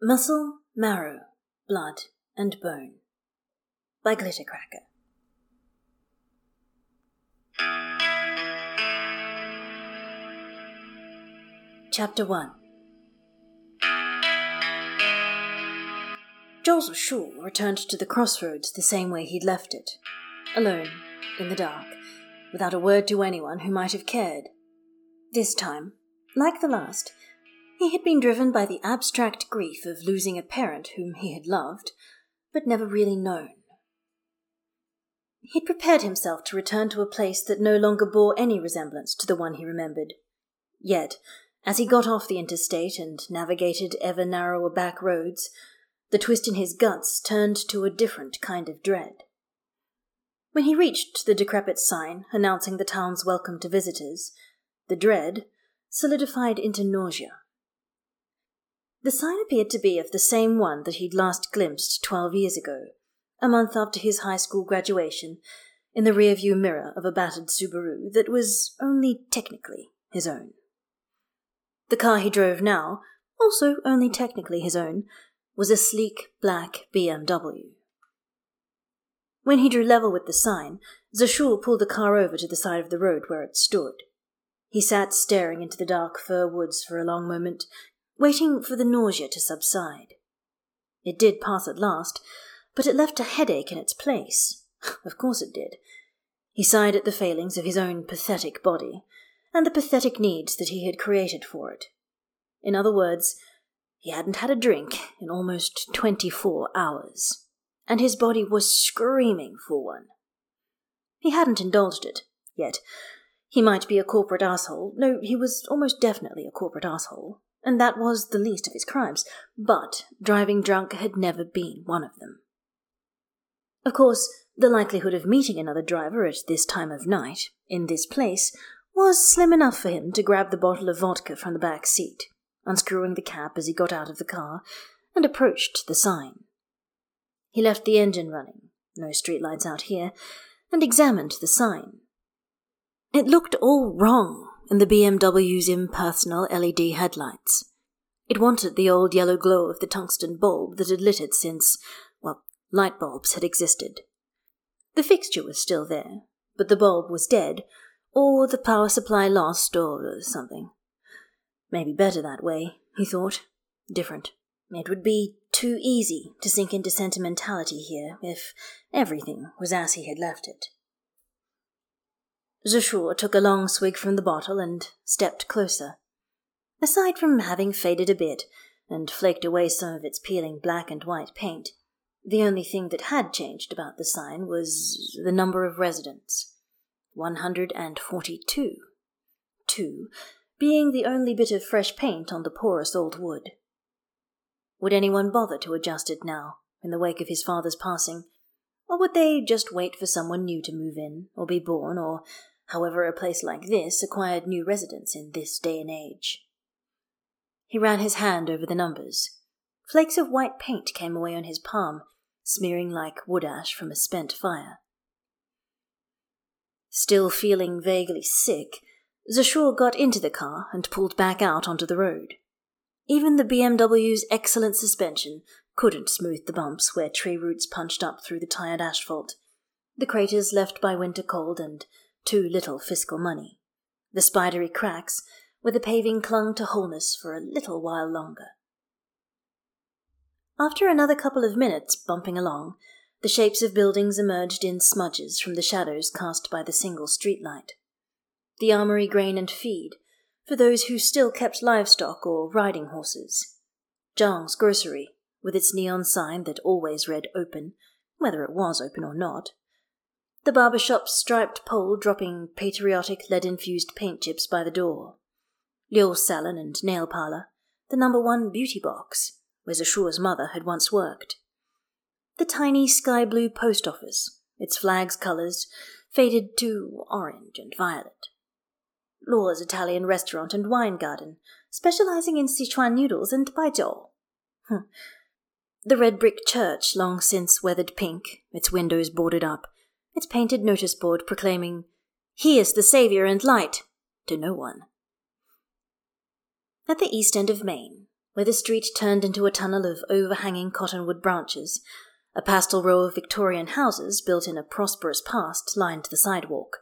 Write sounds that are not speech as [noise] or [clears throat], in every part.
Muscle, Marrow, Blood, and Bone by Glittercracker. Chapter 1 Jules Shaw returned to the crossroads the same way he'd left it, alone, in the dark, without a word to anyone who might have cared. This time, like the last, he had been driven by the abstract grief of losing a parent whom he had loved, but never really known. He'd prepared himself to return to a place that no longer bore any resemblance to the one he remembered. Yet, as he got off the interstate and navigated ever narrower back roads, the twist in his guts turned to a different kind of dread. When he reached the decrepit sign announcing the town's welcome to visitors, the dread solidified into nausea. The sign appeared to be of the same one that he'd last glimpsed twelve years ago, a month after his high school graduation, in the rearview mirror of a battered Subaru that was only technically his own. The car he drove now, also only technically his own, was a sleek black BMW. When he drew level with the sign, Zishu pulled the car over to the side of the road where it stood. He sat staring into the dark fir woods for a long moment, waiting for the nausea to subside. It did pass at last, but it left a headache in its place. [laughs] of course it did. He sighed at the failings of his own pathetic body, and the pathetic needs that he had created for it. In other words, he hadn't had a drink in almost twenty four hours, and his body was screaming for one. He hadn't indulged it, yet. He might be a corporate asshole. No, he was almost definitely a corporate asshole and that was the least of his crimes, but driving drunk had never been one of them. Of course, the likelihood of meeting another driver at this time of night, in this place, was slim enough for him to grab the bottle of vodka from the back seat, unscrewing the cap as he got out of the car, and approached the sign. He left the engine running, no streetlights out here, and examined the sign. It looked all wrong and the BMW's impersonal LED headlights. It wanted the old yellow glow of the tungsten bulb that had lit it since, well, light bulbs had existed. The fixture was still there, but the bulb was dead, or the power supply lost, or something. Maybe better that way, he thought. Different. It would be too easy to sink into sentimentality here if everything was as he had left it. Zishu took a long swig from the bottle and stepped closer. Aside from having faded a bit and flaked away some of its peeling black and white paint, the only thing that had changed about the sign was the number of residents 142. Two being the only bit of fresh paint on the porous old wood. Would anyone bother to adjust it now, in the wake of his father's passing? Or would they just wait for someone new to move in, or be born, or however a place like this acquired new residents in this day and age. He ran his hand over the numbers. Flakes of white paint came away on his palm, smearing like wood ash from a spent fire. Still feeling vaguely sick, Zishu got into the car and pulled back out onto the road. Even the BMW's excellent suspension couldn't smooth the bumps where tree roots punched up through the tired asphalt, the craters left by winter cold and too little fiscal money. The spidery cracks where the paving clung to wholeness for a little while longer. After another couple of minutes bumping along, the shapes of buildings emerged in smudges from the shadows cast by the single streetlight. The armory grain and feed, for those who still kept livestock or riding horses. Zhang's grocery, with its neon sign that always read open, whether it was open or not, the barber shop's striped pole dropping patriotic lead infused paint chips by the door. Liu's salon and nail parlor, the number one beauty box, where Zishu's mother had once worked. The tiny sky blue post office, its flag's colors faded to orange and violet. Luo's Italian restaurant and wine garden, specializing in Sichuan noodles and baijiu. the red brick church, long since weathered pink, its windows boarded up, its painted notice board proclaiming, He is the Saviour and Light, to no one. At the east end of Main, where the street turned into a tunnel of overhanging cottonwood branches, a pastel row of Victorian houses built in a prosperous past lined the sidewalk.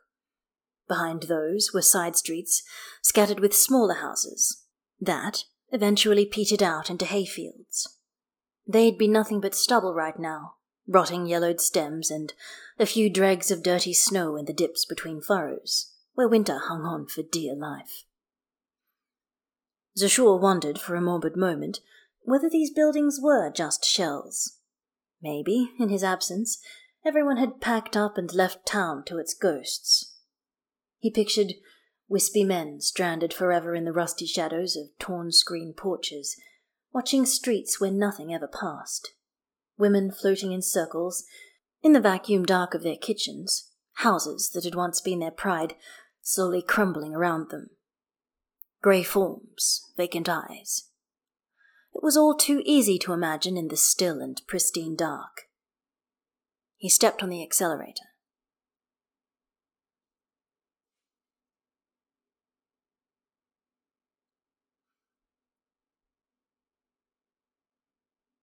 Behind those were side streets scattered with smaller houses that eventually petered out into hayfields. They'd be nothing but stubble right now, rotting yellowed stems and a few dregs of dirty snow in the dips between furrows, where winter hung on for dear life. Zishu wondered for a morbid moment whether these buildings were just shells Maybe, in his absence, everyone had packed up and left town to its ghosts. He pictured wispy men stranded forever in the rusty shadows of torn screen porches, watching streets where nothing ever passed, women floating in circles, in the vacuum dark of their kitchens, houses that had once been their pride slowly crumbling around them. Grey forms, vacant eyes, it was all too easy to imagine in the still and pristine dark. He stepped on the accelerator.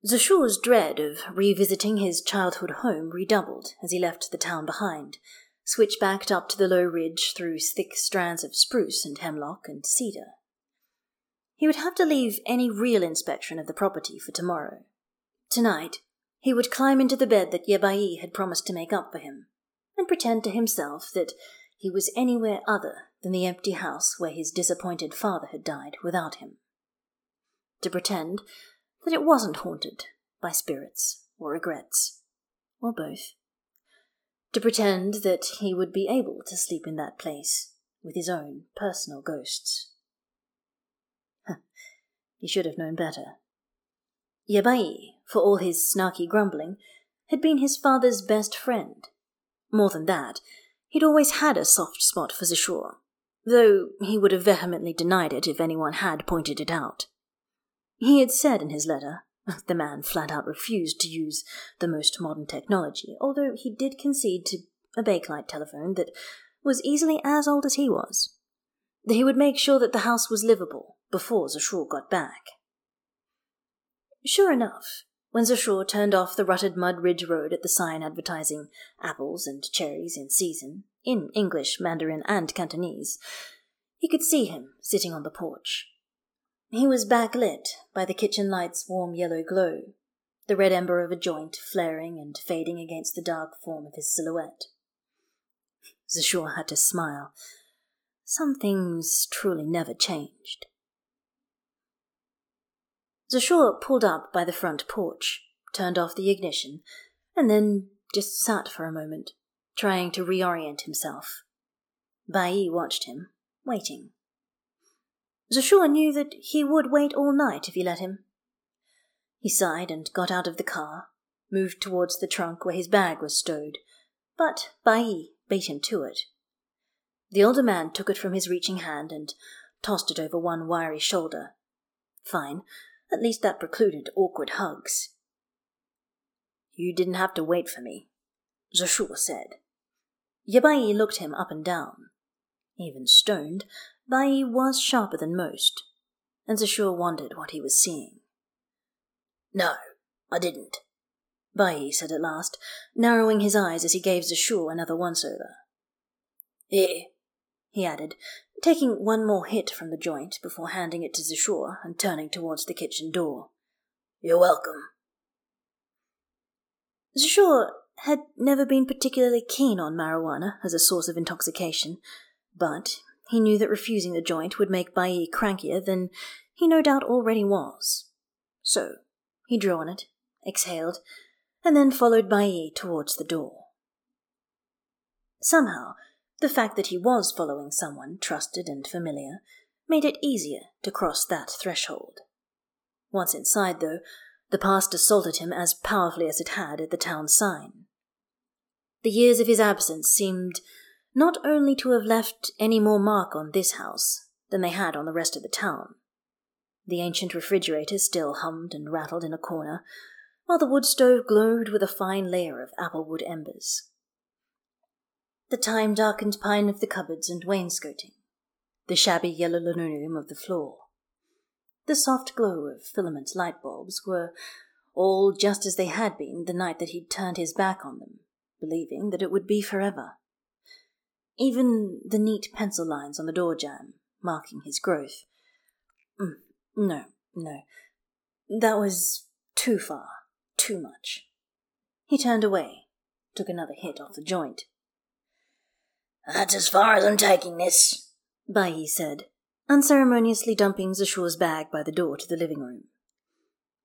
Zishu's dread of revisiting his childhood home redoubled as he left the town behind, switchbacked up to the low ridge through thick strands of spruce and hemlock and cedar. He would have to leave any real inspection of the property for tomorrow. Tonight, he would climb into the bed that Yebai had promised to make up for him, and pretend to himself that he was anywhere other than the empty house where his disappointed father had died without him. To pretend that it wasn't haunted by spirits or regrets, or both. To pretend that he would be able to sleep in that place with his own personal ghosts. He should have known better. Yebai, for all his snarky grumbling, had been his father's best friend. More than that, he'd always had a soft spot for Zishu, though he would have vehemently denied it if anyone had pointed it out. He had said in his letter, [laughs] the man flat out refused to use the most modern technology, although he did concede to a Bakelite telephone that was easily as old as he was. He would make sure that the house was livable, before Zishu got back. Sure enough, when Zishu turned off the rutted mud ridge road at the sign advertising apples and cherries in season, in English, Mandarin, and Cantonese, he could see him sitting on the porch. He was backlit by the kitchen light's warm yellow glow, the red ember of a joint flaring and fading against the dark form of his silhouette. Zishu had to smile. Some things truly never changed. Zishu pulled up by the front porch, turned off the ignition, and then just sat for a moment, trying to reorient himself. Bai watched him, waiting. Zishu knew that he would wait all night if he let him. He sighed and got out of the car, moved towards the trunk where his bag was stowed, but Bai beat him to it. The older man took it from his reaching hand and tossed it over one wiry shoulder. Fine, at least that precluded awkward hugs. You didn't have to wait for me, Zishu said. Yebai looked him up and down. Even stoned, Bai was sharper than most, and Zishu wondered what he was seeing. No, I didn't, Bai said at last, narrowing his eyes as he gave Zishu another once-over. Here, he added, taking one more hit from the joint before handing it to Zishu and turning towards the kitchen door. You're welcome. Zishu had never been particularly keen on marijuana as a source of intoxication, but he knew that refusing the joint would make Bai crankier than he no doubt already was. So he drew on it, exhaled, and then followed Bai towards the door. Somehow, the fact that he was following someone trusted and familiar made it easier to cross that threshold. Once inside, though, the past assaulted him as powerfully as it had at the town sign. The years of his absence seemed not only to have left any more mark on this house than they had on the rest of the town. The ancient refrigerator still hummed and rattled in a corner, while the wood stove glowed with a fine layer of applewood embers the time darkened pine of the cupboards and wainscoting, the shabby yellow linoleum of the floor. the soft glow of filament light bulbs, were all just as they had been the night that he'd turned his back on them, believing that it would be forever. Even the neat pencil lines on the door jamb, marking his growth. Mm, no, no. That was too far, too much. He turned away, took another hit off the joint. That's as far as I'm taking this, Bai said, unceremoniously dumping Zishu's bag by the door to the living room.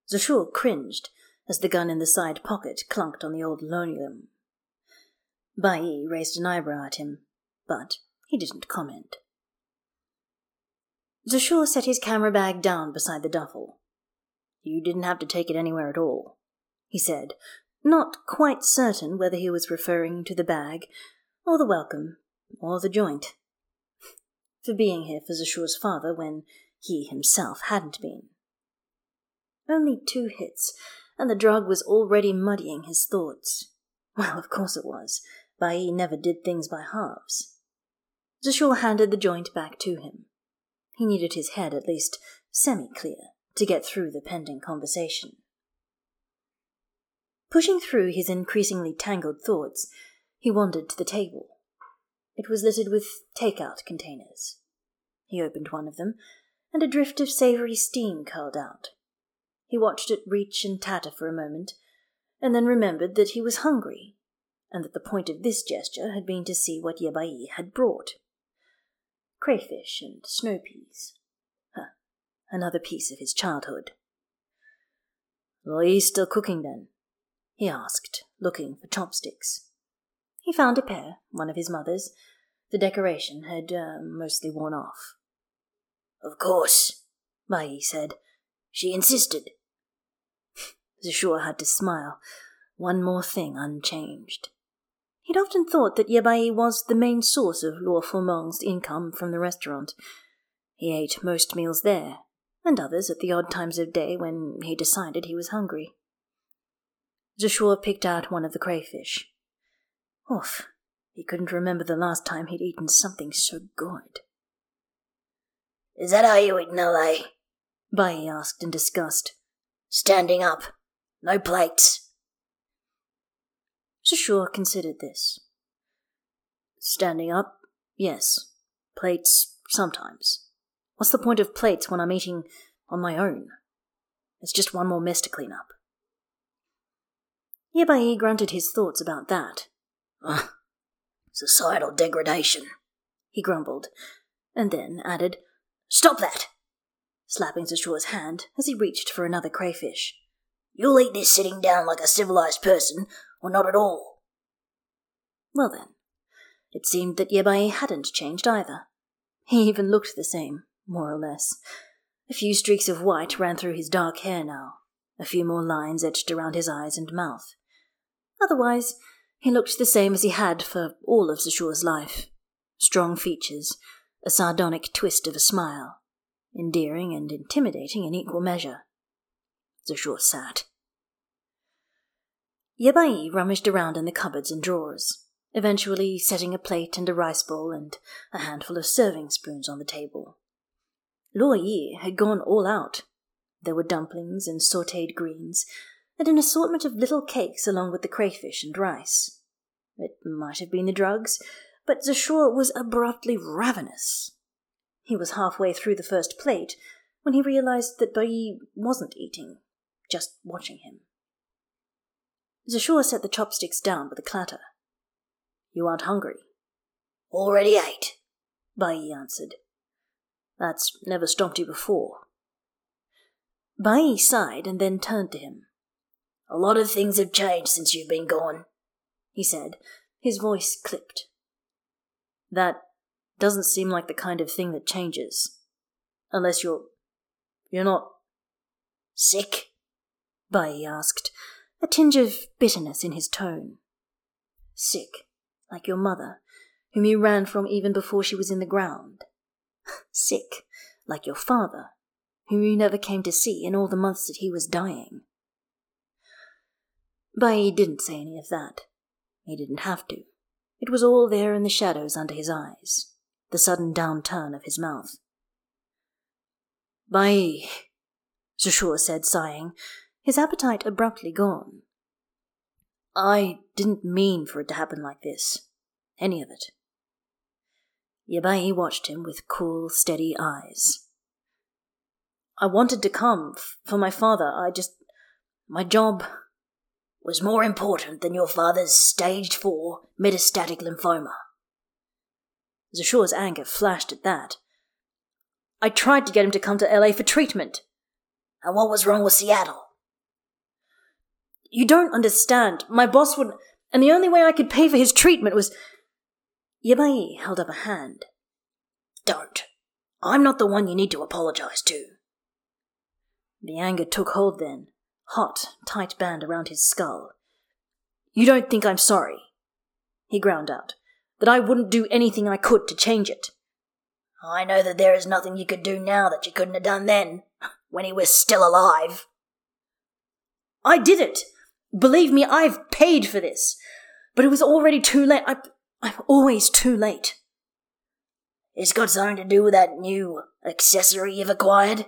Zishu cringed as the gun in the side pocket clunked on the old linoleum. Bai raised an eyebrow at him, but he didn't comment. Zishu set his camera bag down beside the duffel. You didn't have to take it anywhere at all, he said, not quite certain whether he was referring to the bag, or the welcome, or the joint. [laughs] For being here for Zishu's father when he himself hadn't been. Only two hits, and the drug was already muddying his thoughts. Well, of course it was. Bai never did things by halves. Zishu handed the joint back to him. He needed his head at least semi-clear to get through the pending conversation. Pushing through his increasingly tangled thoughts, he wandered to the table. It was littered with take-out containers. He opened one of them, and a drift of savory steam curled out. He watched it reach and tatter for a moment, and then remembered that he was hungry, and that the point of this gesture had been to see what Yebai had brought. Crayfish and snow peas. Huh. Another piece of his childhood. Are still cooking then? he asked, looking for chopsticks. He found a pair, one of his mother's. The decoration had uh, mostly worn off. Of course, Bai said. She insisted. [laughs] Zishu had to smile. One more thing unchanged. He'd often thought that Yebai was the main source of Luo Fumeng's income from the restaurant. He ate most meals there, and others at the odd times of day when he decided he was hungry. Zishu picked out one of the crayfish. Oof, he couldn't remember the last time he'd eaten something so good. Is that how you eat in LA? Bai asked in disgust. Standing up. No plates. Zishu considered this. Standing up, yes. Plates, sometimes. What's the point of plates when I'm eating on my own? It's just one more mess to clean up. Yebai grunted his thoughts about that. Uh, societal degradation, he grumbled, and then added, Stop that! slapping Zishu's hand as he reached for another crayfish. You'll eat this sitting down like a civilized person, or not at all. Well then, it seemed that Yebai hadn't changed either. He even looked the same, more or less. A few streaks of white ran through his dark hair now, a few more lines etched around his eyes and mouth. Otherwise, he looked the same as he had for all of Zishu's life. Strong features, a sardonic twist of a smile, endearing and intimidating in equal measure. Zishu sat. Yebai rummaged around in the cupboards and drawers, eventually setting a plate and a rice bowl and a handful of serving spoons on the table. Luo Yi had gone all out. There were dumplings and sauteed greens, and an assortment of little cakes along with the crayfish and rice. It might have been the drugs, but Zishu was abruptly ravenous. He was halfway through the first plate when he realized that Bai wasn't eating, just watching him. Zishu set the chopsticks down with a clatter. You aren't hungry? Already ate, Bai answered. That's never stopped you before. Bai sighed and then turned to him. A lot of things have changed since you've been gone, he said. His voice clipped. That doesn't seem like the kind of thing that changes. Unless you're. you're not. sick? Bai asked, a tinge of bitterness in his tone. Sick, like your mother, whom you ran from even before she was in the ground. [laughs] Sick, like your father, whom you never came to see in all the months that he was dying. Bai didn't say any of that. He didn't have to. It was all there in the shadows under his eyes, the sudden downturn of his mouth. Bai, Zishu said, sighing, his appetite abruptly gone. I didn't mean for it to happen like this. Any of it. Yebai watched him with cool, steady eyes. I wanted to come for my father. I just. My job was more important than your father's stage 4 metastatic lymphoma. Zishu's anger flashed at that. I tried to get him to come to LA for treatment. And what was wrong with Seattle? You don't understand. My boss wouldn't. And the only way I could pay for his treatment was. Yebai held up a hand. Don't. I'm not the one you need to apologize to. The anger took hold then, hot, tight band around his skull. You don't think I'm sorry? He ground out. That I wouldn't do anything I could to change it. I know that there is nothing you could do now that you couldn't have done then, when he was still alive. I did it! Believe me, I've paid for this. But it was already too late. I, I'm always too late. It's got something to do with that new accessory you've acquired?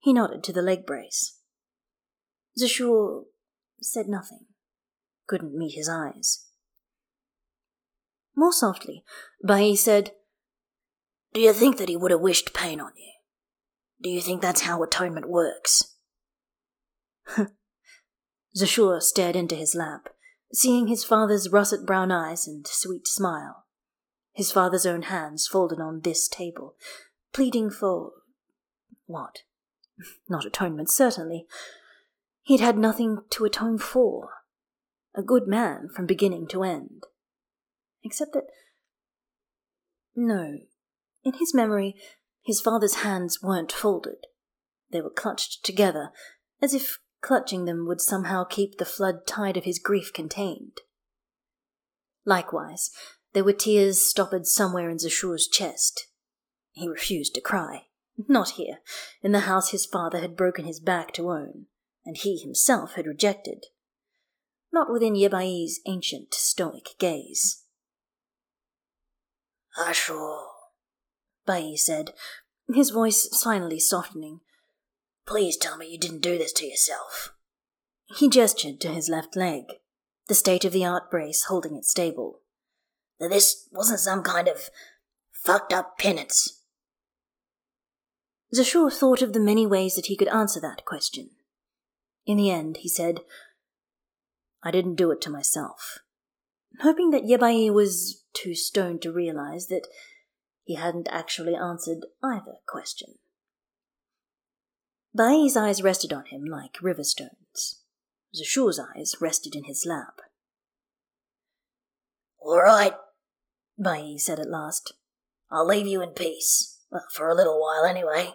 He nodded to the leg brace. Zishu said nothing, couldn't meet his eyes. More softly, Bai said, Do you think that he would have wished pain on you? Do you think that's how atonement works? [laughs] Zishu stared into his lap, seeing his father's russet brown eyes and sweet smile. His father's own hands folded on this table, pleading for. what? [laughs] Not atonement, certainly. He'd had nothing to atone for. A good man from beginning to end. Except that. No. In his memory, his father's hands weren't folded. They were clutched together, as if clutching them would somehow keep the flood tide of his grief contained. Likewise, there were tears stoppered somewhere in Zishu's chest. He refused to cry. Not here, in the house his father had broken his back to own, and he himself had rejected. Not within Yebai's ancient stoic gaze. Ashur, Bai said, his voice finally softening. Please tell me you didn't do this to yourself. He gestured to his left leg, the state of the art brace holding it stable. That this wasn't some kind of fucked up penance. Zishu thought of the many ways that he could answer that question. In the end, he said, I didn't do it to myself, hoping that Yebai was too stoned to realize that he hadn't actually answered either question. Bai's eyes rested on him like river stones. Zishu's eyes rested in his lap. All right, Bai said at last. I'll leave you in peace. Well, for a little while, anyway.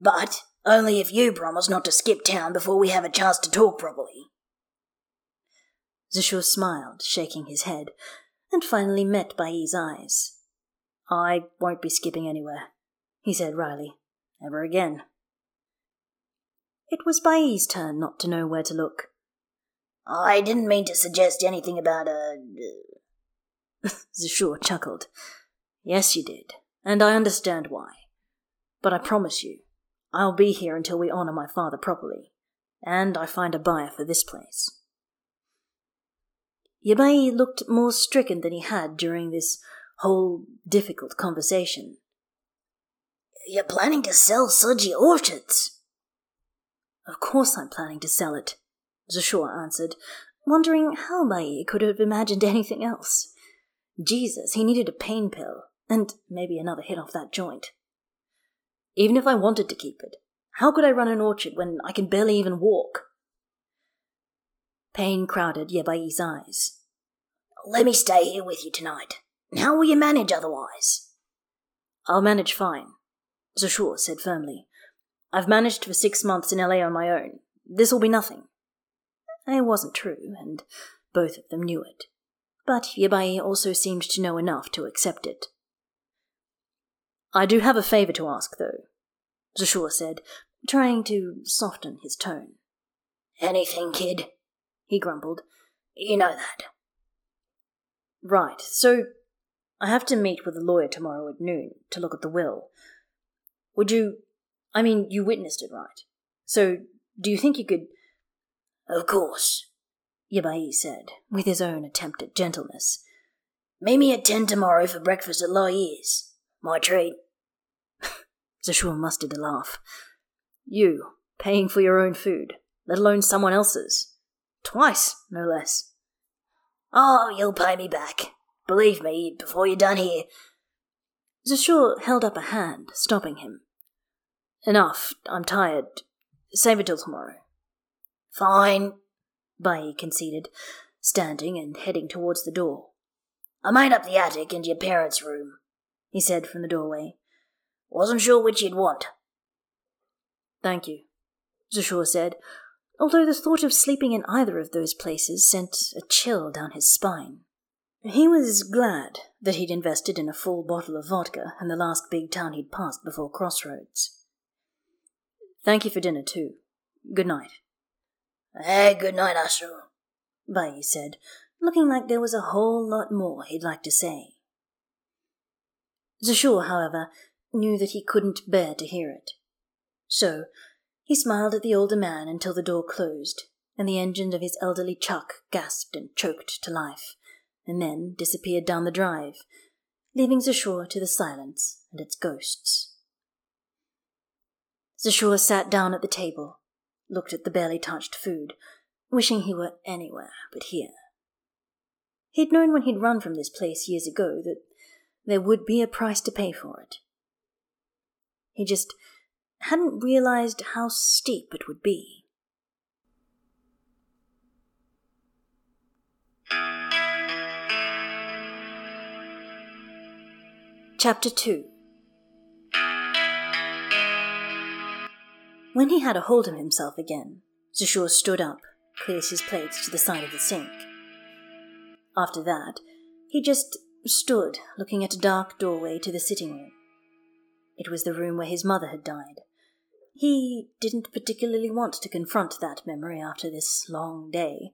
But only if you promise not to skip town before we have a chance to talk properly. Zishu smiled, shaking his head, and finally met Bai's eyes. I won't be skipping anywhere, he said wryly. Ever again. It was Bai's turn not to know where to look. I didn't mean to suggest anything about a. [laughs] Zishu chuckled. Yes, you did, and I understand why. But I promise you, I'll be here until we honor my father properly, and I find a buyer for this place. Yebai looked more stricken than he had during this whole difficult conversation. You're planning to sell Siji Orchards? Of course I'm planning to sell it, Zishu answered, wondering how Bai could have imagined anything else. Jesus, he needed a pain pill, and maybe another hit off that joint. Even if I wanted to keep it, how could I run an orchard when I can barely even walk? Pain crowded Yebai's eyes. Let me stay here with you tonight. How will you manage otherwise? I'll manage fine, Zishu said firmly. I've managed for six months in LA on my own. This'll be nothing. It wasn't true, and both of them knew it. But Yebai also seemed to know enough to accept it. I do have a favor to ask, though, Zishu said, trying to soften his tone. Anything, kid, he grumbled. You know that. Right, so I have to meet with a lawyer tomorrow at noon to look at the will. Would you. I mean, you witnessed it, right? So, do you think you could. Of course, Yebai said, with his own attempt at gentleness. Meet me at ten tomorrow for breakfast at Lawyer's. My treat. [laughs] Zishu mustered a laugh. You, paying for your own food, let alone someone else's. Twice, no less. Oh, you'll pay me back. Believe me, before you're done here. Zishu held up a hand, stopping him. Enough, I'm tired. Save it till tomorrow. Fine, Bai conceded, standing and heading towards the door. I made up the attic and your parents' room, he said from the doorway. Wasn't sure which you'd want. Thank you, Zishu said, although the thought of sleeping in either of those places sent a chill down his spine. He was glad that he'd invested in a full bottle of vodka in the last big town he'd passed before Crossroads. Thank you for dinner, too. Good night. Eh, good night, Astro, Bai said, looking like there was a whole lot more he'd like to say. Zishu, however, knew that he couldn't bear to hear it. So he smiled at the older man until the door closed, and the engine of his elderly chuck gasped and choked to life, and then disappeared down the drive, leaving Zishu to the silence and its ghosts. Zishu sat down at the table, looked at the barely touched food, wishing he were anywhere but here. He'd known when he'd run from this place years ago that there would be a price to pay for it. He just hadn't realized how steep it would be. Chapter 2 When he had a hold of himself again, Zishu stood up, clears his plates to the side of the sink. After that, he just stood looking at a dark doorway to the sitting room. It was the room where his mother had died. He didn't particularly want to confront that memory after this long day,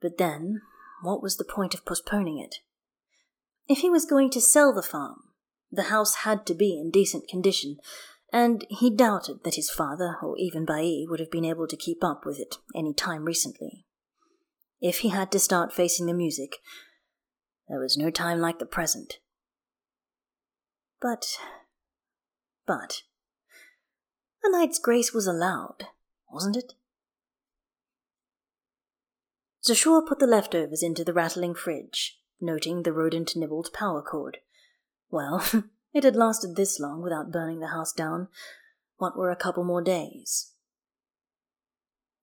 but then, what was the point of postponing it? If he was going to sell the farm, the house had to be in decent condition, and he doubted that his father or even Bai would have been able to keep up with it any time recently. If he had to start facing the music, there was no time like the present. But, but, a night's grace was allowed, wasn't it? Zishu put the leftovers into the rattling fridge, noting the rodent nibbled power cord. Well, [laughs] it had lasted this long without burning the house down. What were a couple more days?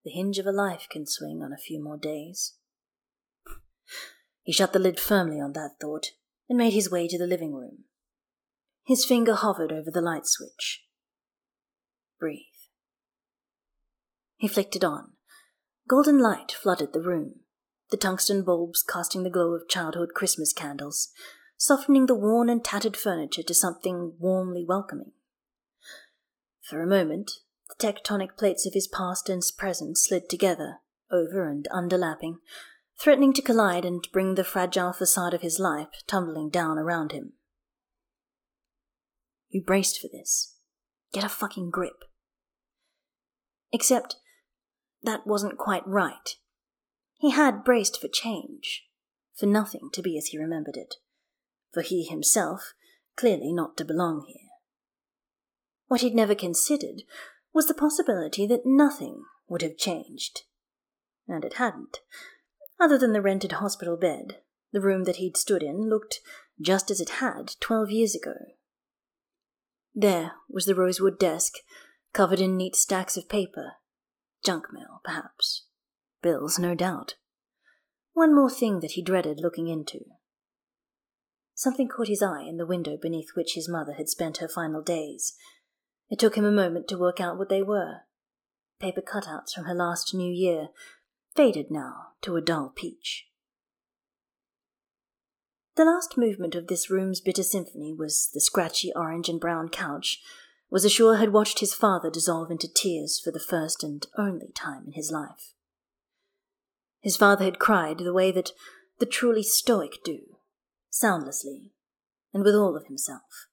The hinge of a life can swing on a few more days. He shut the lid firmly on that thought and made his way to the living room. His finger hovered over the light switch. Breathe. He flicked it on. Golden light flooded the room, the tungsten bulbs casting the glow of childhood Christmas candles, softening the worn and tattered furniture to something warmly welcoming. For a moment, the tectonic plates of his past and present slid together, over and underlapping, threatening to collide and bring the fragile facade of his life tumbling down around him. You braced for this. Get a fucking grip. Except that wasn't quite right. He had braced for change, for nothing to be as he remembered it, for he himself clearly not to belong here. What he'd never considered was the possibility that nothing would have changed. And it hadn't. Other than the rented hospital bed, the room that he'd stood in looked just as it had twelve years ago. There was the rosewood desk, covered in neat stacks of paper. Junk mail, perhaps. Bills, no doubt. One more thing that he dreaded looking into. Something caught his eye in the window beneath which his mother had spent her final days. It took him a moment to work out what they were. Paper cutouts from her last New Year, faded now to a dull peach. The last movement of this room's bitter symphony was the scratchy orange and brown couch, was Zishu had watched his father dissolve into tears for the first and only time in his life. His father had cried the way that the truly stoic do, soundlessly, and with all of himself.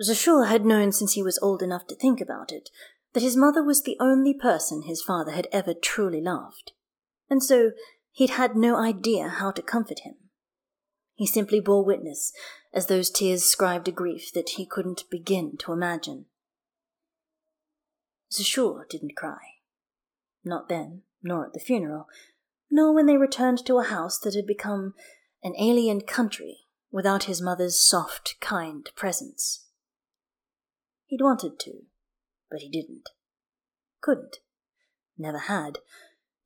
Zishu had known since he was old enough to think about it that his mother was the only person his father had ever truly loved, and so he'd had no idea how to comfort him. He simply bore witness as those tears scribed a grief that he couldn't begin to imagine. Zishu didn't cry. Not then, nor at the funeral, nor when they returned to a house that had become an alien country without his mother's soft, kind presence. He'd wanted to, but he didn't. Couldn't. Never had,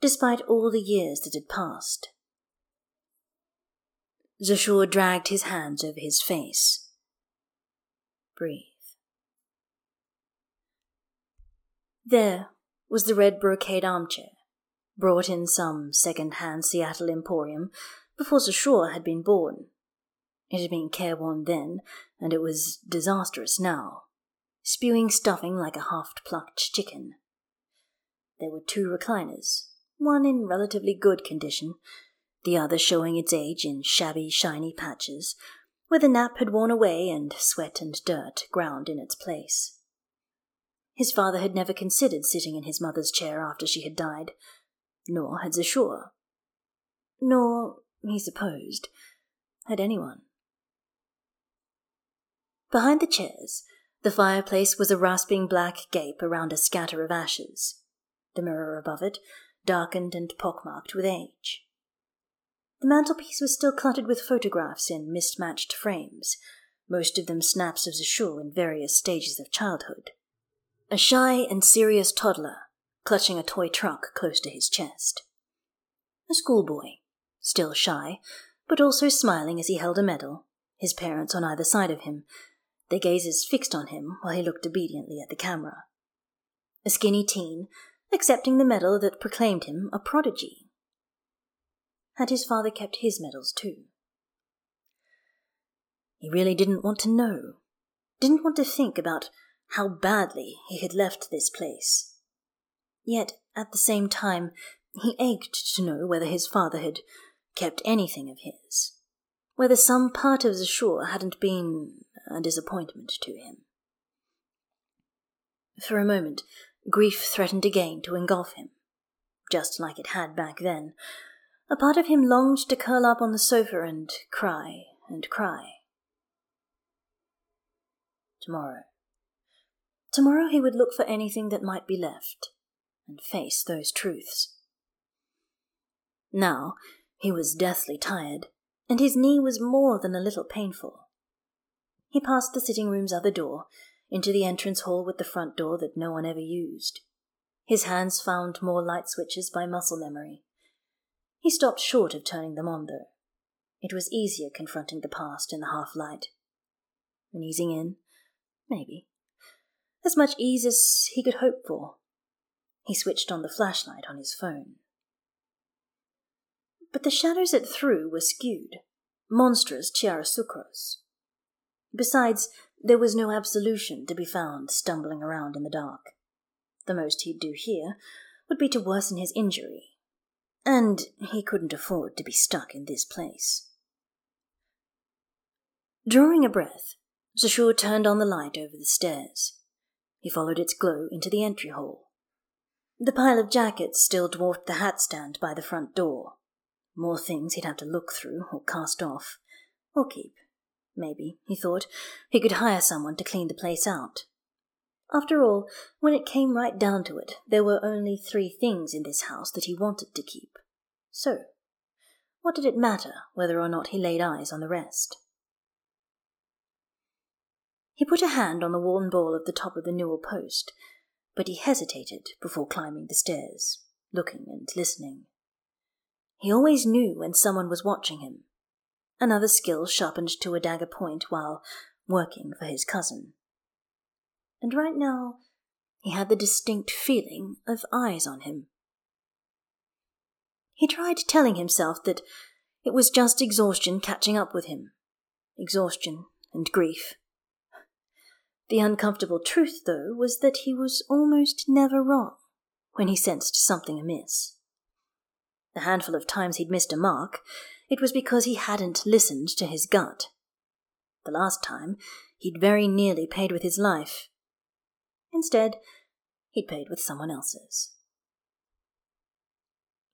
despite all the years that had passed. Zishu dragged his hands over his face. Breathe. There was the red brocade armchair, brought in some second-hand Seattle emporium before Zishu had been born. It had been careworn then, and it was disastrous now, spewing stuffing like a half-plucked chicken. There were two recliners, one in relatively good condition, the other showing its age in shabby, shiny patches, where the nap had worn away and sweat and dirt ground in its place. His father had never considered sitting in his mother's chair after she had died, nor had Zishu. Nor, he supposed, had anyone. Behind the chairs, the fireplace was a rasping black gape around a scatter of ashes, the mirror above it darkened and pockmarked with age. The mantelpiece was still cluttered with photographs in mismatched frames, most of them snaps of Zishu in various stages of childhood. A shy and serious toddler, clutching a toy truck close to his chest. A schoolboy, still shy, but also smiling as he held a medal, his parents on either side of him, their gazes fixed on him while he looked obediently at the camera. A skinny teen, accepting the medal that proclaimed him a prodigy. Had his father kept his medals too? He really didn't want to know, didn't want to think about how badly he had left this place. Yet, at the same time, he ached to know whether his father had kept anything of his, whether some part of the shore hadn't been a disappointment to him. For a moment, grief threatened again to engulf him, just like it had back then. A part of him longed to curl up on the sofa and cry and cry. Tomorrow. Tomorrow he would look for anything that might be left and face those truths. Now he was deathly tired, and his knee was more than a little painful. He passed the sitting room's other door, into the entrance hall with the front door that no one ever used. His hands found more light switches by muscle memory. He stopped short of turning them on, though. It was easier confronting the past in the half light. And easing in? Maybe. As much ease as he could hope for. He switched on the flashlight on his phone. But the shadows it threw were skewed, monstrous chiaroscuros. Besides, there was no absolution to be found stumbling around in the dark. The most he'd do here would be to worsen his injury, and he couldn't afford to be stuck in this place. Drawing a breath, Zishu turned on the light over the stairs. He followed its glow into the entry hall. The pile of jackets still dwarfed the hat stand by the front door. More things he'd have to look through or cast off, or keep. Maybe, he thought, he could hire someone to clean the place out. After all, when it came right down to it, there were only three things in this house that he wanted to keep. So, what did it matter whether or not he laid eyes on the rest? He put a hand on the worn ball at the top of the newel post, but he hesitated before climbing the stairs, looking and listening. He always knew when someone was watching him, another skill sharpened to a dagger point while working for his cousin. And right now, he had the distinct feeling of eyes on him. He tried telling himself that it was just exhaustion catching up with him. Exhaustion and grief. The uncomfortable truth, though, was that he was almost never wrong when he sensed something amiss. The handful of times he'd missed a mark, it was because he hadn't listened to his gut. The last time, he'd very nearly paid with his life. Instead, he'd paid with someone else's.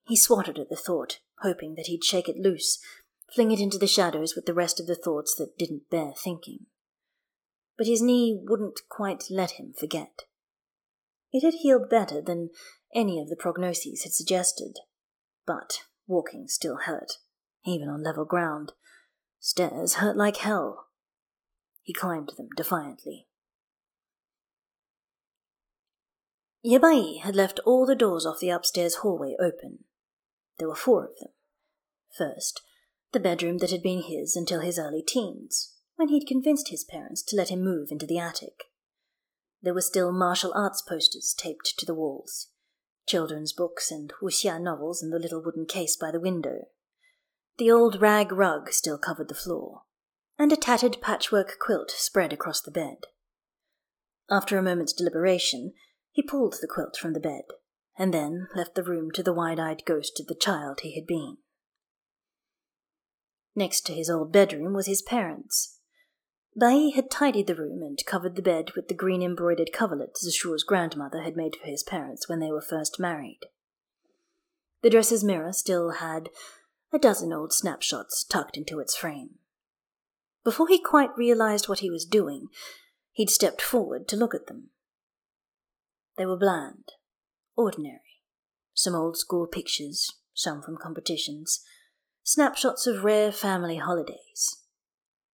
He swatted at the thought, hoping that he'd shake it loose, fling it into the shadows with the rest of the thoughts that didn't bear thinking. But his knee wouldn't quite let him forget. It had healed better than any of the prognoses had suggested, but walking still hurt, even on level ground. Stairs hurt like hell. He climbed them defiantly. Yebai had left all the doors off the upstairs hallway open. There were four of them. First, the bedroom that had been his until his early teens, when he'd convinced his parents to let him move into the attic. There were still martial arts posters taped to the walls, children's books and wuxia novels in the little wooden case by the window. The old rag rug still covered the floor, and a tattered patchwork quilt spread across the bed. After a moment's deliberation, he pulled the quilt from the bed, and then left the room to the wide eyed ghost of the child he had been. Next to his old bedroom was his parents'. Bai had tidied the room and covered the bed with the green embroidered coverlet Zishu's grandmother had made for his parents when they were first married. The dresser's mirror still had a dozen old snapshots tucked into its frame. Before he quite realized what he was doing, he'd stepped forward to look at them. They were bland, ordinary, some old school pictures, some from competitions, snapshots of rare family holidays.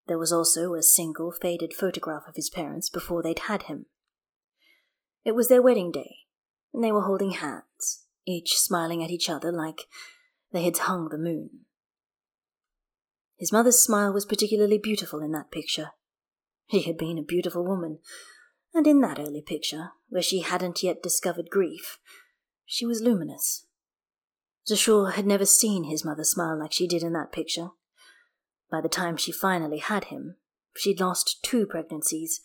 There was also a single faded photograph of his parents before they'd had him. It was their wedding day, and they were holding hands, each smiling at each other like they had hung the moon. His mother's smile was particularly beautiful in that picture. She had been a beautiful woman, and in that early picture, where she hadn't yet discovered grief, she was luminous. Zishu had never seen his mother smile like she did in that picture. By the time she finally had him, she'd lost two pregnancies,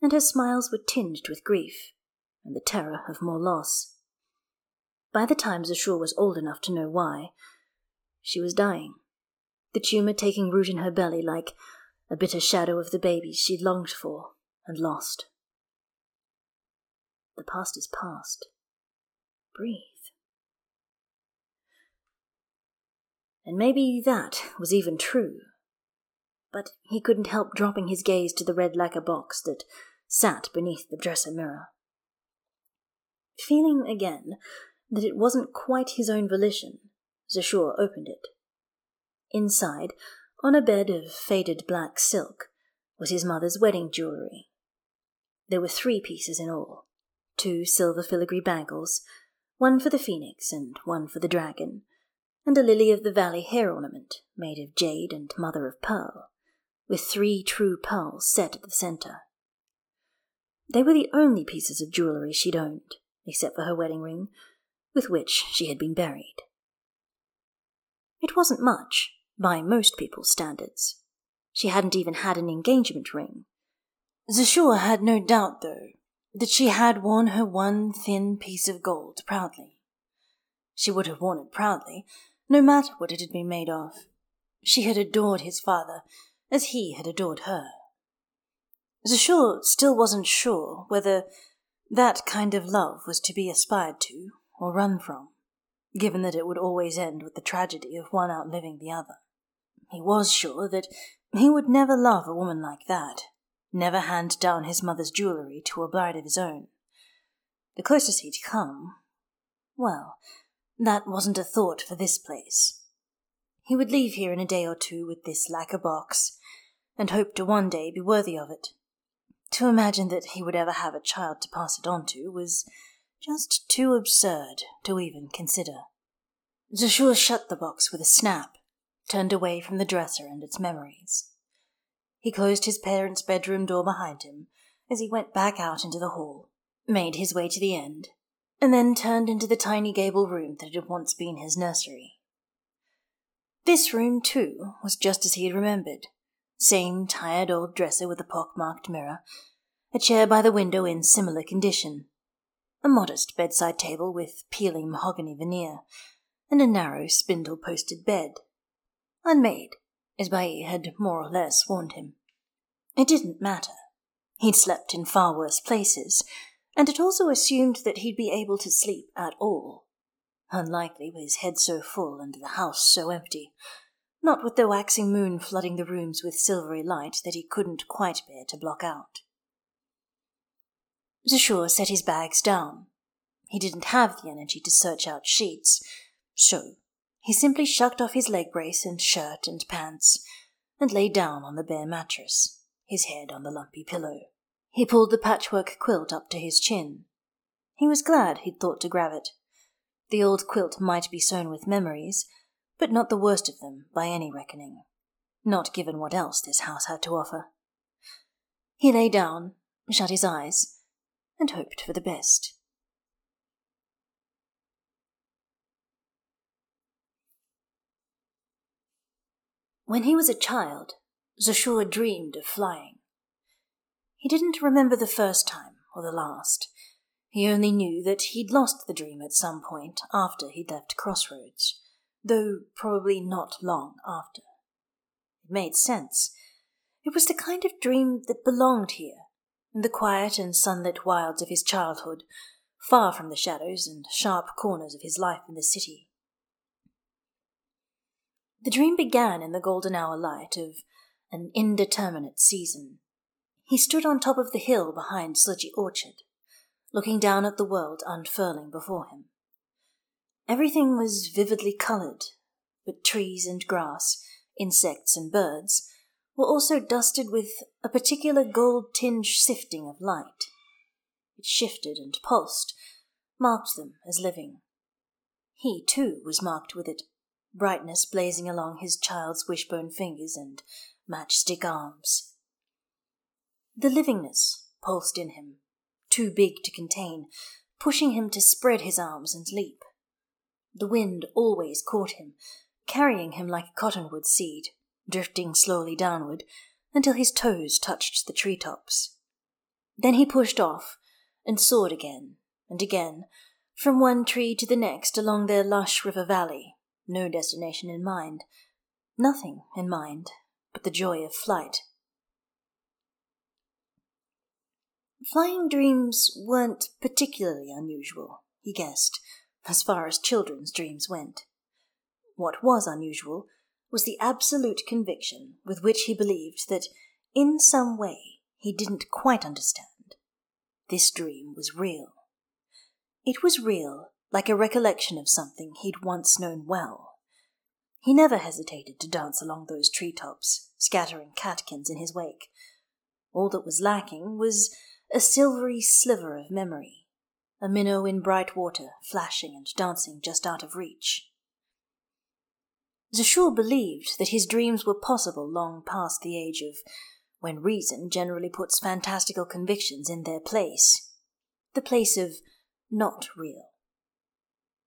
and her smiles were tinged with grief and the terror of more loss. By the time Zishu was old enough to know why, she was dying, the tumor taking root in her belly like a bitter shadow of the babies she'd longed for and lost. The past is past. Breathe. And maybe that was even true. But he couldn't help dropping his gaze to the red lacquer box that sat beneath the dresser mirror. Feeling again that it wasn't quite his own volition, Zishu opened it. Inside, on a bed of faded black silk, was his mother's wedding jewelry. There were three pieces in all two silver filigree bangles, one for the phoenix and one for the dragon, and a lily of the valley hair ornament made of jade and mother of pearl, with three true pearls set at the center. They were the only pieces of jewelry she'd owned, except for her wedding ring, with which she had been buried. It wasn't much, by most people's standards. She hadn't even had an engagement ring. Zishu had no doubt, though, that she had worn her one thin piece of gold proudly. She would have worn it proudly, no matter what it had been made of. She had adored his father, as he had adored her. Zishu still wasn't sure whether that kind of love was to be aspired to or run from, given that it would always end with the tragedy of one outliving the other. He was sure that he would never love a woman like that, never hand down his mother's jewellery to a bride of his own. The closest he'd come, well, that wasn't a thought for this place. He would leave here in a day or two with this lacquer box, and hoped to one day be worthy of it. To imagine that he would ever have a child to pass it on to was just too absurd to even consider. Zishu shut the box with a snap, turned away from the dresser and its memories. He closed his parents' bedroom door behind him as he went back out into the hall, made his way to the end, and then turned into the tiny gable room that had once been his nursery. This room, too, was just as he had remembered. Same tired old dresser with a pock-marked mirror, a chair by the window in similar condition, a modest bedside table with peeling mahogany veneer, and a narrow spindle-posted bed. Unmade, as Bai had more or less warned him. It didn't matter. He'd slept in far worse places, and it also assumed that he'd be able to sleep at all. Unlikely with his head so full and the house so empty, not with the waxing moon flooding the rooms with silvery light that he couldn't quite bear to block out. Zishu set his bags down. He didn't have the energy to search out sheets, so he simply shucked off his leg brace and shirt and pants and lay down on the bare mattress, his head on the lumpy pillow. He pulled the patchwork quilt up to his chin. He was glad he'd thought to grab it. The old quilt might be sewn with memories, but not the worst of them by any reckoning, not given what else this house had to offer. He lay down, shut his eyes, and hoped for the best. When he was a child, Zishu dreamed of flying. He didn't remember the first time or the last. He only knew that he'd lost the dream at some point after he'd left Crossroads, though probably not long after. It made sense. It was the kind of dream that belonged here, in the quiet and sunlit wilds of his childhood, far from the shadows and sharp corners of his life in the city. The dream began in the golden hour light of an indeterminate season. He stood on top of the hill behind Siji Orchard, looking down at the world unfurling before him. Everything was vividly coloured, but trees and grass, insects and birds, were also dusted with a particular gold tinge sifting of light. It shifted and pulsed, marked them as living. He, too, was marked with it, brightness blazing along his child's wishbone fingers and matchstick arms. The livingness pulsed in him, too big to contain, pushing him to spread his arms and leap. The wind always caught him, carrying him like a cottonwood seed, drifting slowly downward until his toes touched the tree tops. Then he pushed off and soared again and again, from one tree to the next along their lush river valley, no destination in mind, nothing in mind but the joy of flight. Flying dreams weren't particularly unusual, he guessed, as far as children's dreams went. What was unusual was the absolute conviction with which he believed that, in some way he didn't quite understand, this dream was real. It was real, like a recollection of something he'd once known well. He never hesitated to dance along those tree tops, scattering catkins in his wake. All that was lacking was a silvery sliver of memory, a minnow in bright water, flashing and dancing just out of reach. Zishu believed that his dreams were possible long past the age of when reason generally puts fantastical convictions in their place, the place of not real.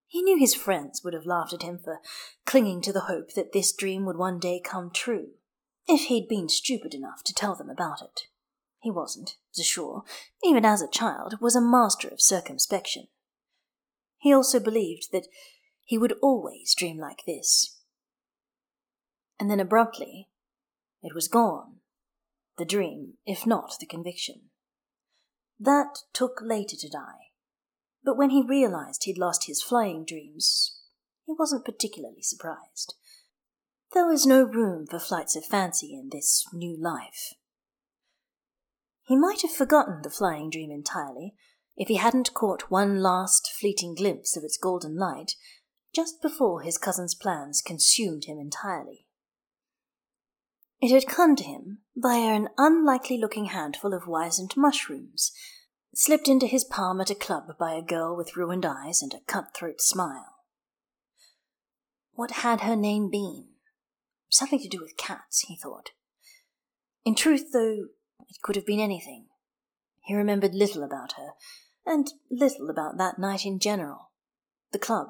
He knew his friends would have laughed at him for clinging to the hope that this dream would one day come true, if he'd been stupid enough to tell them about it. He wasn't, Zishu, even as a child, was a master of circumspection. He also believed that he would always dream like this, and then abruptly, it was gone. The dream, if not the conviction. That took later to die. But when he realized he'd lost his flying dreams, he wasn't particularly surprised. There was no room for flights of fancy in this new life. He might have forgotten the flying dream entirely if he hadn't caught one last fleeting glimpse of its golden light just before his cousin's plans consumed him entirely. It had come to him via an unlikely looking handful of wizened mushrooms, slipped into his palm at a club by a girl with ruined eyes and a cutthroat smile. What had her name been? Something to do with cats, he thought. In truth, though, it could have been anything. He remembered little about her, and little about that night in general. The club,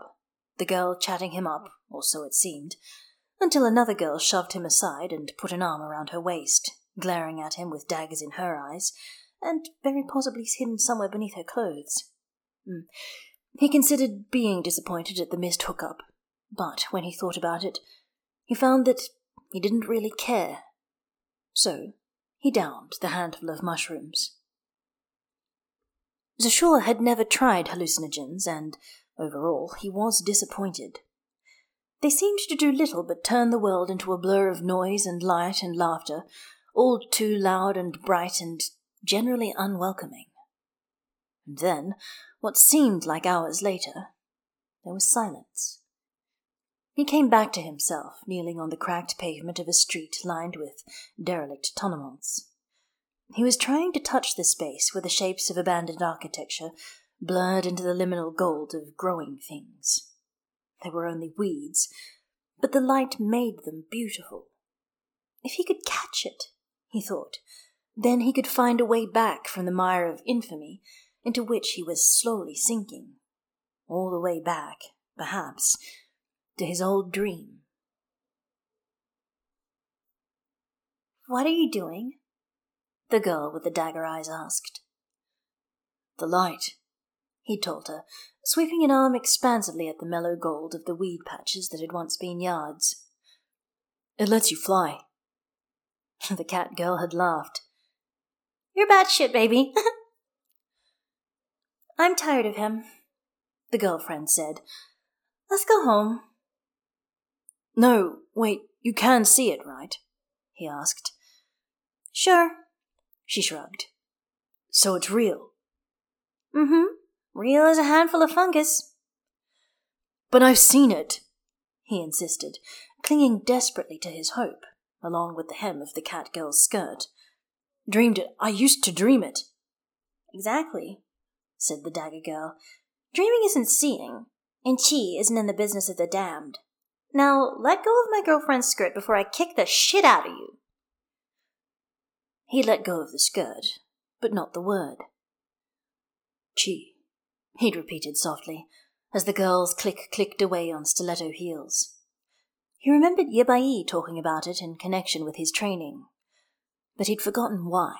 the girl chatting him up, or so it seemed, until another girl shoved him aside and put an arm around her waist, glaring at him with daggers in her eyes, and very possibly hidden somewhere beneath her clothes. Mm. He considered being disappointed at the missed hookup, but when he thought about it, he found that he didn't really care. So he downed the handful of mushrooms. Zishu had never tried hallucinogens, and, overall, he was disappointed. They seemed to do little but turn the world into a blur of noise and light and laughter, all too loud and bright and generally unwelcoming. And then, what seemed like hours later, there was silence. He came back to himself, kneeling on the cracked pavement of a street lined with derelict tenements. He was trying to touch the space where the shapes of abandoned architecture blurred into the liminal gold of growing things. They were only weeds, but the light made them beautiful. If he could catch it, he thought, then he could find a way back from the mire of infamy into which he was slowly sinking. All the way back, perhaps, to his old dream. What are you doing? The girl with the dagger eyes asked. The light, he told her, sweeping an arm expansively at the mellow gold of the weed patches that had once been yards. It lets you fly. [laughs] the cat girl had laughed. You're bad shit, baby. [laughs] I'm tired of him, the girlfriend said. Let's go home. No, wait, you can see it, right? he asked. Sure, she shrugged. So it's real? Mm hmm. Real as a handful of fungus. But I've seen it, he insisted, clinging desperately to his hope, along with the hem of the cat girl's skirt. Dreamed it. I used to dream it. Exactly, said the dagger girl. Dreaming isn't seeing, and she isn't in the business of the damned. Now let go of my girlfriend's skirt before I kick the shit out of you. He let go of the skirt, but not the word. Chi, he'd repeated softly, as the girl's click clicked away on stiletto heels. He remembered Yebai talking about it in connection with his training, but he'd forgotten why.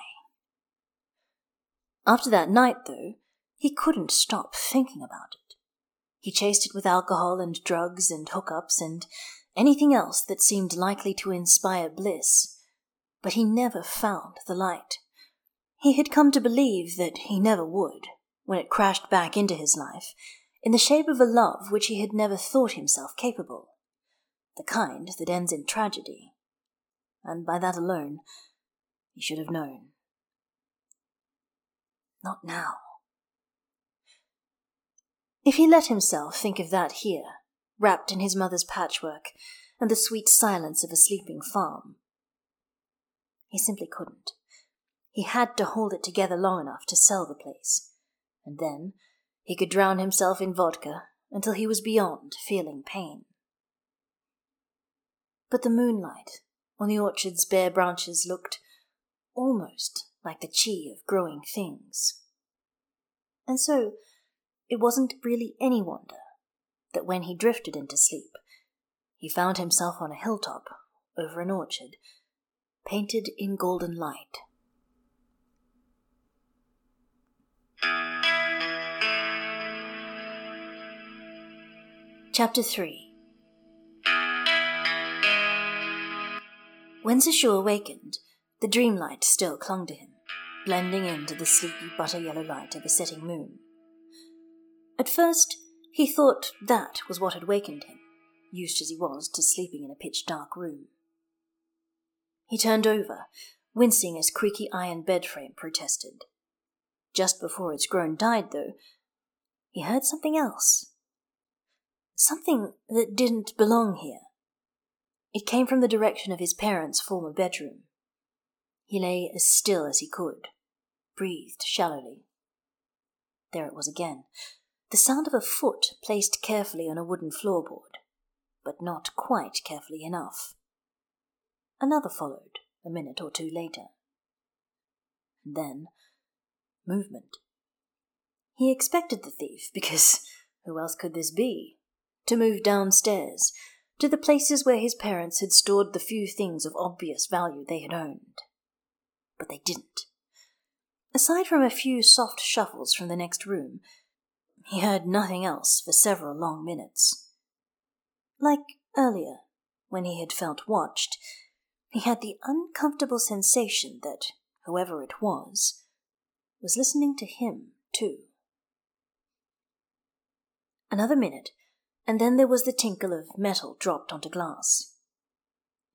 After that night, though, he couldn't stop thinking about it. He chased it with alcohol and drugs and hookups and anything else that seemed likely to inspire bliss, but he never found the light. He had come to believe that he never would, when it crashed back into his life, in the shape of a love which he had never thought himself capable, the kind that ends in tragedy. And by that alone, he should have known. Not now. If he let himself think of that here, wrapped in his mother's patchwork and the sweet silence of a sleeping farm, he simply couldn't. He had to hold it together long enough to sell the place, and then he could drown himself in vodka until he was beyond feeling pain. But the moonlight on the orchard's bare branches looked almost like the chi of growing things. And so it wasn't really any wonder that when he drifted into sleep, he found himself on a hilltop over an orchard, painted in golden light. Chapter 3 When Zishu awakened, the dreamlight still clung to him, blending into the sleepy butter yellow light of a setting moon. At first, he thought that was what had wakened him, used as he was to sleeping in a pitch dark room. He turned over, wincing as creaky iron bed frame protested. Just before its groan died, though, he heard something else. Something that didn't belong here. It came from the direction of his parents' former bedroom. He lay as still as he could, breathed shallowly. There it was again, the sound of a foot placed carefully on a wooden floorboard, but not quite carefully enough. Another followed a minute or two later. And then, movement. He expected the thief, because who else could this be? To move downstairs, to the places where his parents had stored the few things of obvious value they had owned. But they didn't. Aside from a few soft shuffles from the next room, he heard nothing else for several long minutes. Like earlier, when he had felt watched, he had the uncomfortable sensation that whoever it was was listening to him too. Another minute, and then there was the tinkle of metal dropped onto glass.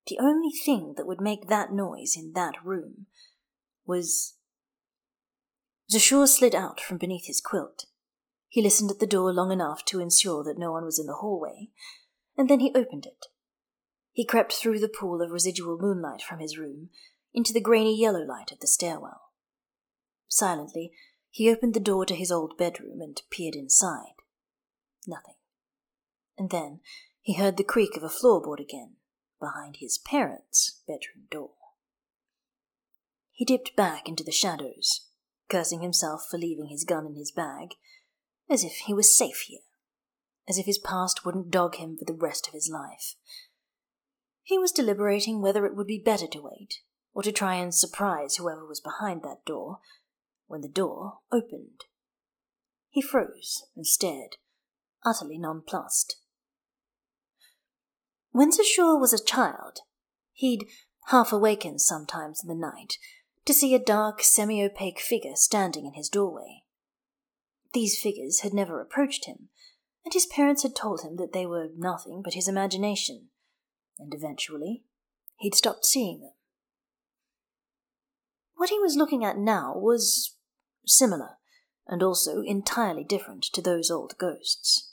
The only thing that would make that noise in that room was. Zishu slid out from beneath his quilt. He listened at the door long enough to ensure that no one was in the hallway, and then he opened it. He crept through the pool of residual moonlight from his room into the grainy yellow light of the stairwell. Silently, he opened the door to his old bedroom and peered inside. Nothing. And then he heard the creak of a floorboard again behind his parents' bedroom door. He dipped back into the shadows, cursing himself for leaving his gun in his bag, as if he was safe here, as if his past wouldn't dog him for the rest of his life. He was deliberating whether it would be better to wait, or to try and surprise whoever was behind that door, when the door opened. He froze and stared, utterly nonplussed. When Zishu was a child, he'd half awaken sometimes in the night to see a dark, semi opaque figure standing in his doorway. These figures had never approached him, and his parents had told him that they were nothing but his imagination, and eventually he'd stopped seeing them. What he was looking at now was similar, and also entirely different to those old ghosts.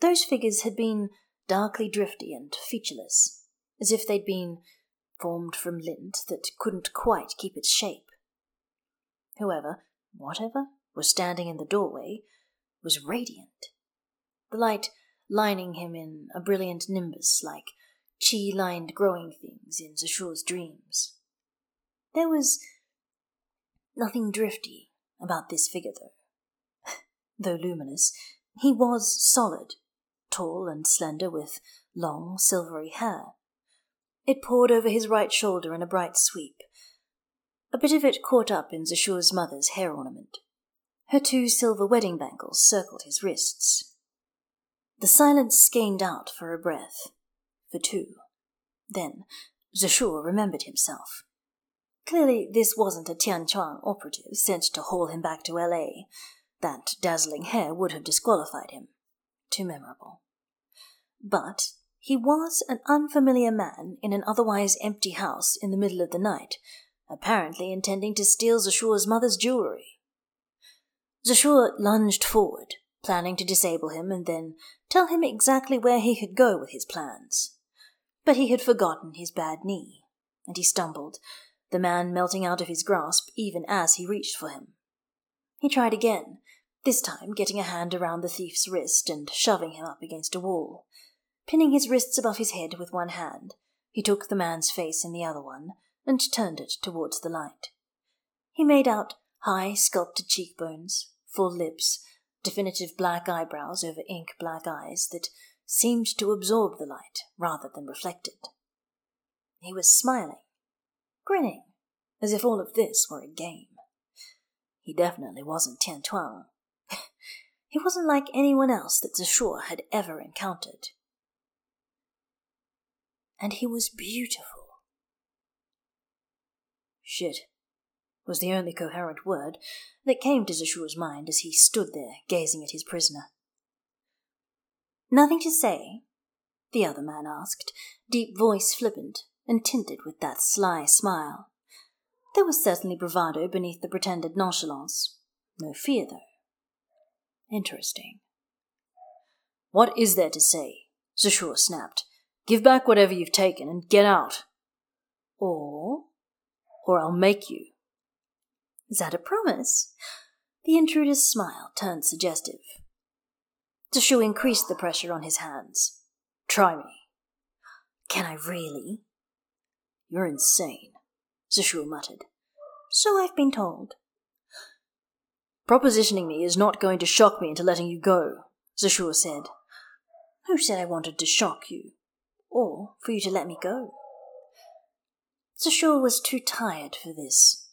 Those figures had been darkly drifty and featureless, as if they'd been formed from lint that couldn't quite keep its shape. Whoever, whatever, was standing in the doorway was radiant. The light lining him in a brilliant nimbus like chi lined growing things in Zishu's dreams. There was nothing drifty about this figure, though. [laughs] though luminous, he was solid, tall and slender, with long, silvery hair. It poured over his right shoulder in a bright sweep, a bit of it caught up in Zishu's mother's hair ornament. Her two silver wedding bangles circled his wrists. The silence skeined out for a breath, for two. Then Zishu remembered himself. Clearly, this wasn't a Tianchuang operative sent to haul him back to LA. That dazzling hair would have disqualified him. Too memorable. But he was an unfamiliar man in an otherwise empty house in the middle of the night, apparently intending to steal Zishu's mother's jewelry. Zishu lunged forward, planning to disable him and then tell him exactly where he could go with his plans. But he had forgotten his bad knee, and he stumbled, the man melting out of his grasp even as he reached for him. He tried again, this time getting a hand around the thief's wrist and shoving him up against a wall. Pinning his wrists above his head with one hand, he took the man's face in the other one and turned it towards the light. He made out high, sculpted cheekbones, full lips, definitive black eyebrows over ink black eyes that seemed to absorb the light rather than reflect it. He was smiling, grinning, as if all of this were a game. He definitely wasn't Tianchuang. [laughs] he wasn't like anyone else that Zishu had ever encountered. And he was beautiful. Shit, was the only coherent word that came to Zishu's mind as he stood there gazing at his prisoner. Nothing to say? the other man asked, deep voice flippant and tinted with that sly smile. There was certainly bravado beneath the pretended nonchalance. No fear, though. Interesting. What is there to say? Zishu snapped. Give back whatever you've taken and get out. Or, or I'll make you. Is that a promise? The intruder's smile turned suggestive. Zishu increased the pressure on his hands. Try me. Can I really? You're insane, Zishu muttered. So I've been told. Propositioning me is not going to shock me into letting you go, Zishu said. Who said I wanted to shock you? Or for you to let me go? Zishu was too tired for this.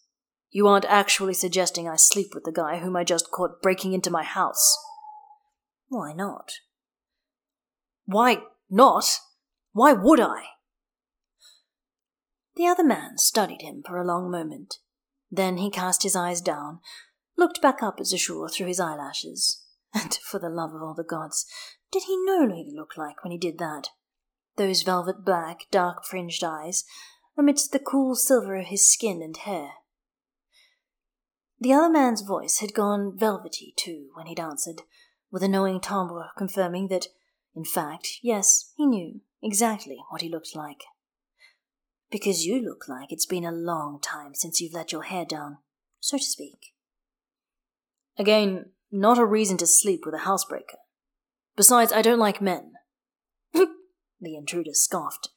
You aren't actually suggesting I sleep with the guy whom I just caught breaking into my house. Why not? Why not? Why would I? The other man studied him for a long moment. Then he cast his eyes down, looked back up at Zishu through his eyelashes. And for the love of all the gods, did he know what he looked like when he did that? Those velvet black, dark fringed eyes, amidst the cool silver of his skin and hair. The other man's voice had gone velvety, too, when he'd answered, with a knowing timbre confirming that, in fact, yes, he knew exactly what he looked like. Because you look like it's been a long time since you've let your hair down, so to speak. Again, not a reason to sleep with a housebreaker. Besides, I don't like men. [laughs] the intruder scoffed.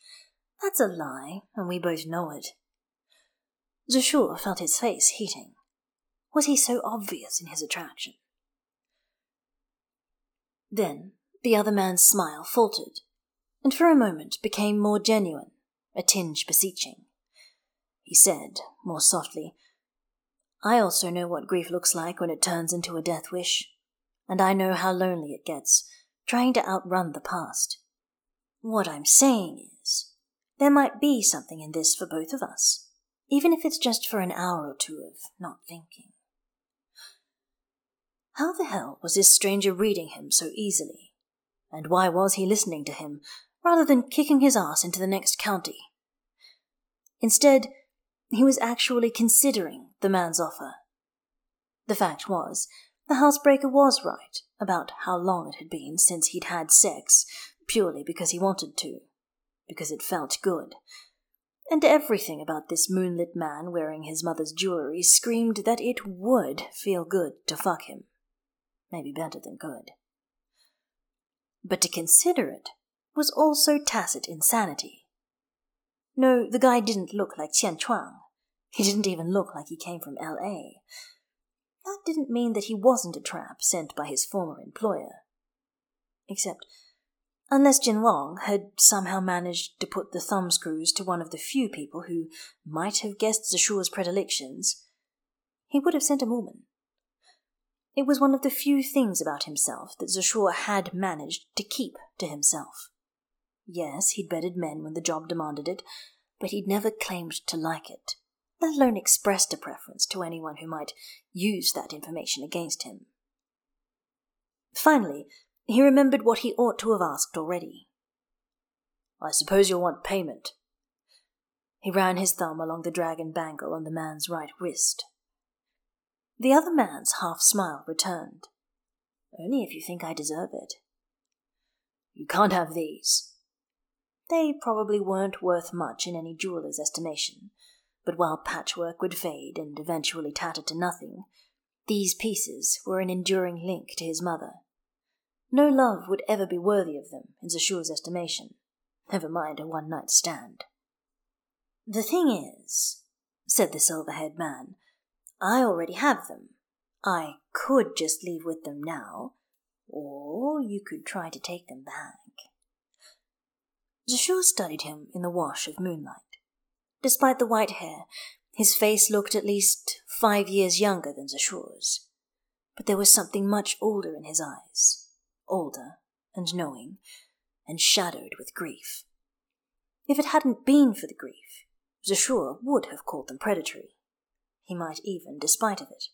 That's a lie, and we both know it. Zishu felt his face heating. Was he so obvious in his attraction? Then the other man's smile faltered, and for a moment became more genuine, a tinge beseeching. He said, more softly, I also know what grief looks like when it turns into a death wish, and I know how lonely it gets, trying to outrun the past. What I'm saying is, there might be something in this for both of us, even if it's just for an hour or two of not thinking. How the hell was this stranger reading him so easily? And why was he listening to him rather than kicking his ass into the next county? Instead, he was actually considering the man's offer. The fact was, the housebreaker was right about how long it had been since he'd had sex, purely because he wanted to, because it felt good. And everything about this moonlit man wearing his mother's jewelry screamed that it would feel good to fuck him maybe better than good. But to consider it was also tacit insanity. No, the guy didn't look like Tianchuang. He didn't even look like he came from L.A. That didn't mean that he wasn't a trap sent by his former employer. Except, unless Jin Wang had somehow managed to put the thumbscrews to one of the few people who might have guessed Zishu's predilections, he would have sent a woman. It was one of the few things about himself that Zishu had managed to keep to himself. Yes, he'd bedded men when the job demanded it, but he'd never claimed to like it, let alone expressed a preference to anyone who might use that information against him. Finally, he remembered what he ought to have asked already. I suppose you'll want payment. He ran his thumb along the dragon bangle on the man's right wrist. The other man's half smile returned. Only if you think I deserve it. You can't have these. They probably weren't worth much in any jeweller's estimation, but while patchwork would fade and eventually tatter to nothing, these pieces were an enduring link to his mother. No love would ever be worthy of them in Zishu's estimation, never mind a one night stand. The thing is, said the silver haired man, I already have them. I could just leave with them now, or you could try to take them back. Zishu studied him in the wash of moonlight. Despite the white hair, his face looked at least five years younger than Zishu's. But there was something much older in his eyes, older and knowing, and shadowed with grief. If it hadn't been for the grief, Zishu would have called them predatory he might even despite of it.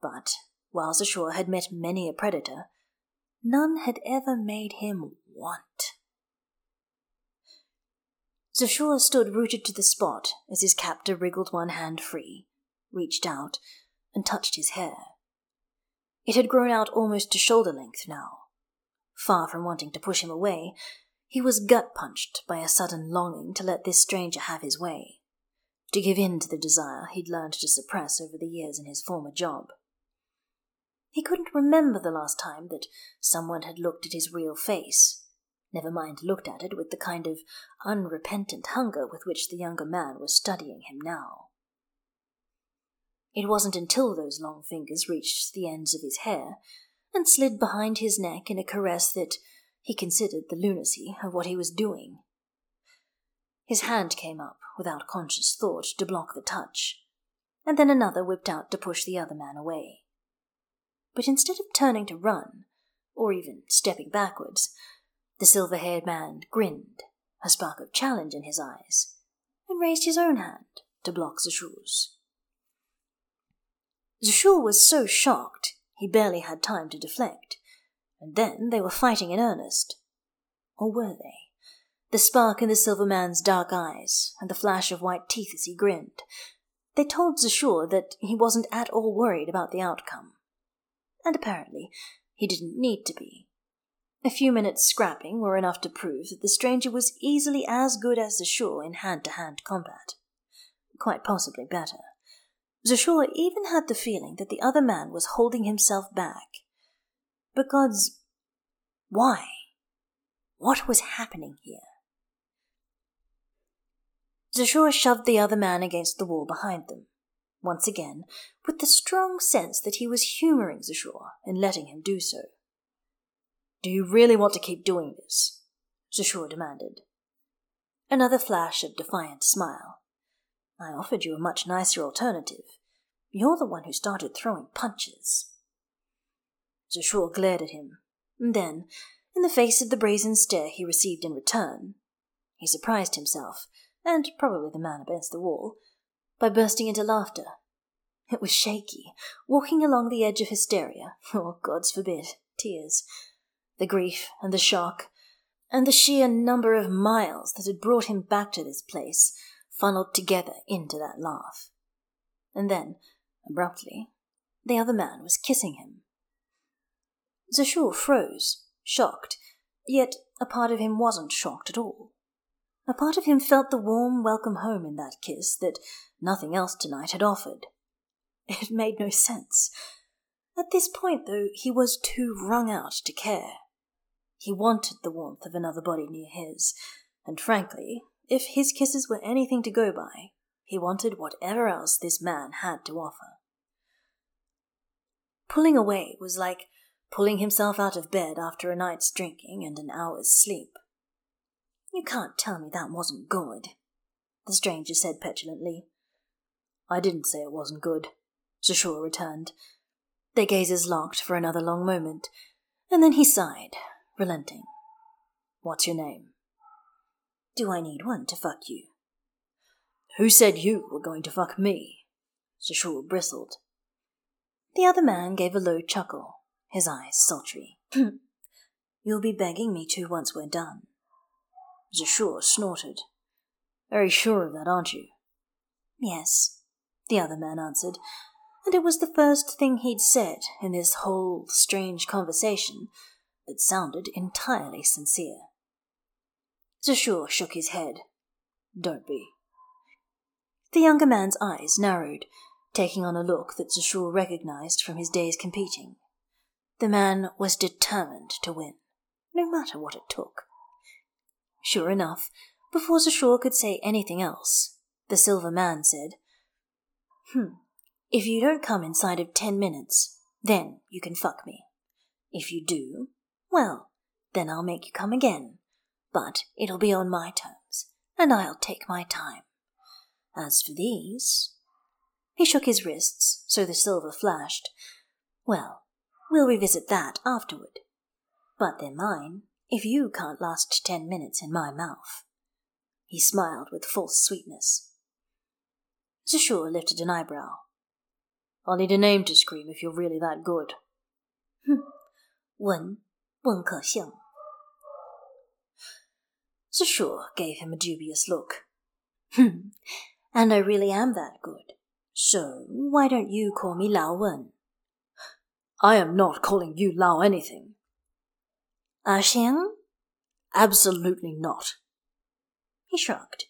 But while Zishu had met many a predator, none had ever made him want. Zishu stood rooted to the spot as his captor wriggled one hand free, reached out, and touched his hair. It had grown out almost to shoulder length now. Far from wanting to push him away, he was gut punched by a sudden longing to let this stranger have his way to give in to the desire he'd learned to suppress over the years in his former job. He couldn't remember the last time that someone had looked at his real face, never mind looked at it with the kind of unrepentant hunger with which the younger man was studying him now. It wasn't until those long fingers reached the ends of his hair and slid behind his neck in a caress that he considered the lunacy of what he was doing his hand came up, without conscious thought, to block the touch, and then another whipped out to push the other man away. But instead of turning to run, or even stepping backwards, the silver haired man grinned, a spark of challenge in his eyes, and raised his own hand to block Zishu's. Zishu was so shocked he barely had time to deflect. And then they were fighting in earnest. Or were they? The spark in the silver man's dark eyes, and the flash of white teeth as he grinned. They told Zishu that he wasn't at all worried about the outcome. And apparently, he didn't need to be. A few minutes scrapping were enough to prove that the stranger was easily as good as Zishu in hand to hand combat. Quite possibly better. Zashur even had the feeling that the other man was holding himself back. Because. Why? What was happening here? Zishu shoved the other man against the wall behind them, once again, with the strong sense that he was humoring Zishu and letting him do so. Do you really want to keep doing this? Zishu demanded. Another flash of defiant smile. I offered you a much nicer alternative. You're the one who started throwing punches. Zishu glared at him. And then, in the face of the brazen stare he received in return, he surprised himself, and probably the man against the wall, by bursting into laughter. It was shaky, walking along the edge of hysteria, [laughs] or, gods forbid, tears. The grief and the shock, and the sheer number of miles that had brought him back to this place, funneled together into that laugh. And then, abruptly, the other man was kissing him. Zishu froze, shocked, yet a part of him wasn't shocked at all. A part of him felt the warm welcome home in that kiss that nothing else tonight had offered. It made no sense. At this point, though, he was too wrung out to care. He wanted the warmth of another body near his, and frankly, if his kisses were anything to go by, he wanted whatever else this man had to offer. Pulling away was like pulling himself out of bed after a night's drinking and an hour's sleep. You can't tell me that wasn't good, the stranger said petulantly. I didn't say it wasn't good, Zishu returned. Their gazes locked for another long moment, and then he sighed, relenting. What's your name? Do I need one to fuck you? Who said you were going to fuck me? Zishu bristled. The other man gave a low chuckle, his eyes sultry. [clears throat] You'll be begging me to once we're done. Zishu snorted. Very sure of that, aren't you? Yes, the other man answered, and it was the first thing he'd said in this whole strange conversation that sounded entirely sincere. Zishu shook his head. Don't be. The younger man's eyes narrowed, taking on a look that Zishu recognized from his days competing. The man was determined to win, no matter what it took. Sure enough, before Zishu could say anything else, the silver man said, Hmm, if you don't come inside of ten minutes, then you can fuck me. If you do, well, then I'll make you come again, but it'll be on my terms, and I'll take my time. As for these. He shook his wrists, so the silver flashed. Well, we'll revisit that afterward. But they're mine, if you can't last ten minutes in my mouth. He smiled with false sweetness. Zishu lifted an eyebrow. I'll need a name to scream if you're really that good. Hm. Wen, Wen Kexing. Zashur gave him a dubious look. Hm. And I really am that good. So why don't you call me Lao Wen? I am not calling you Lao anything. Xiang? Absolutely not. He shrugged.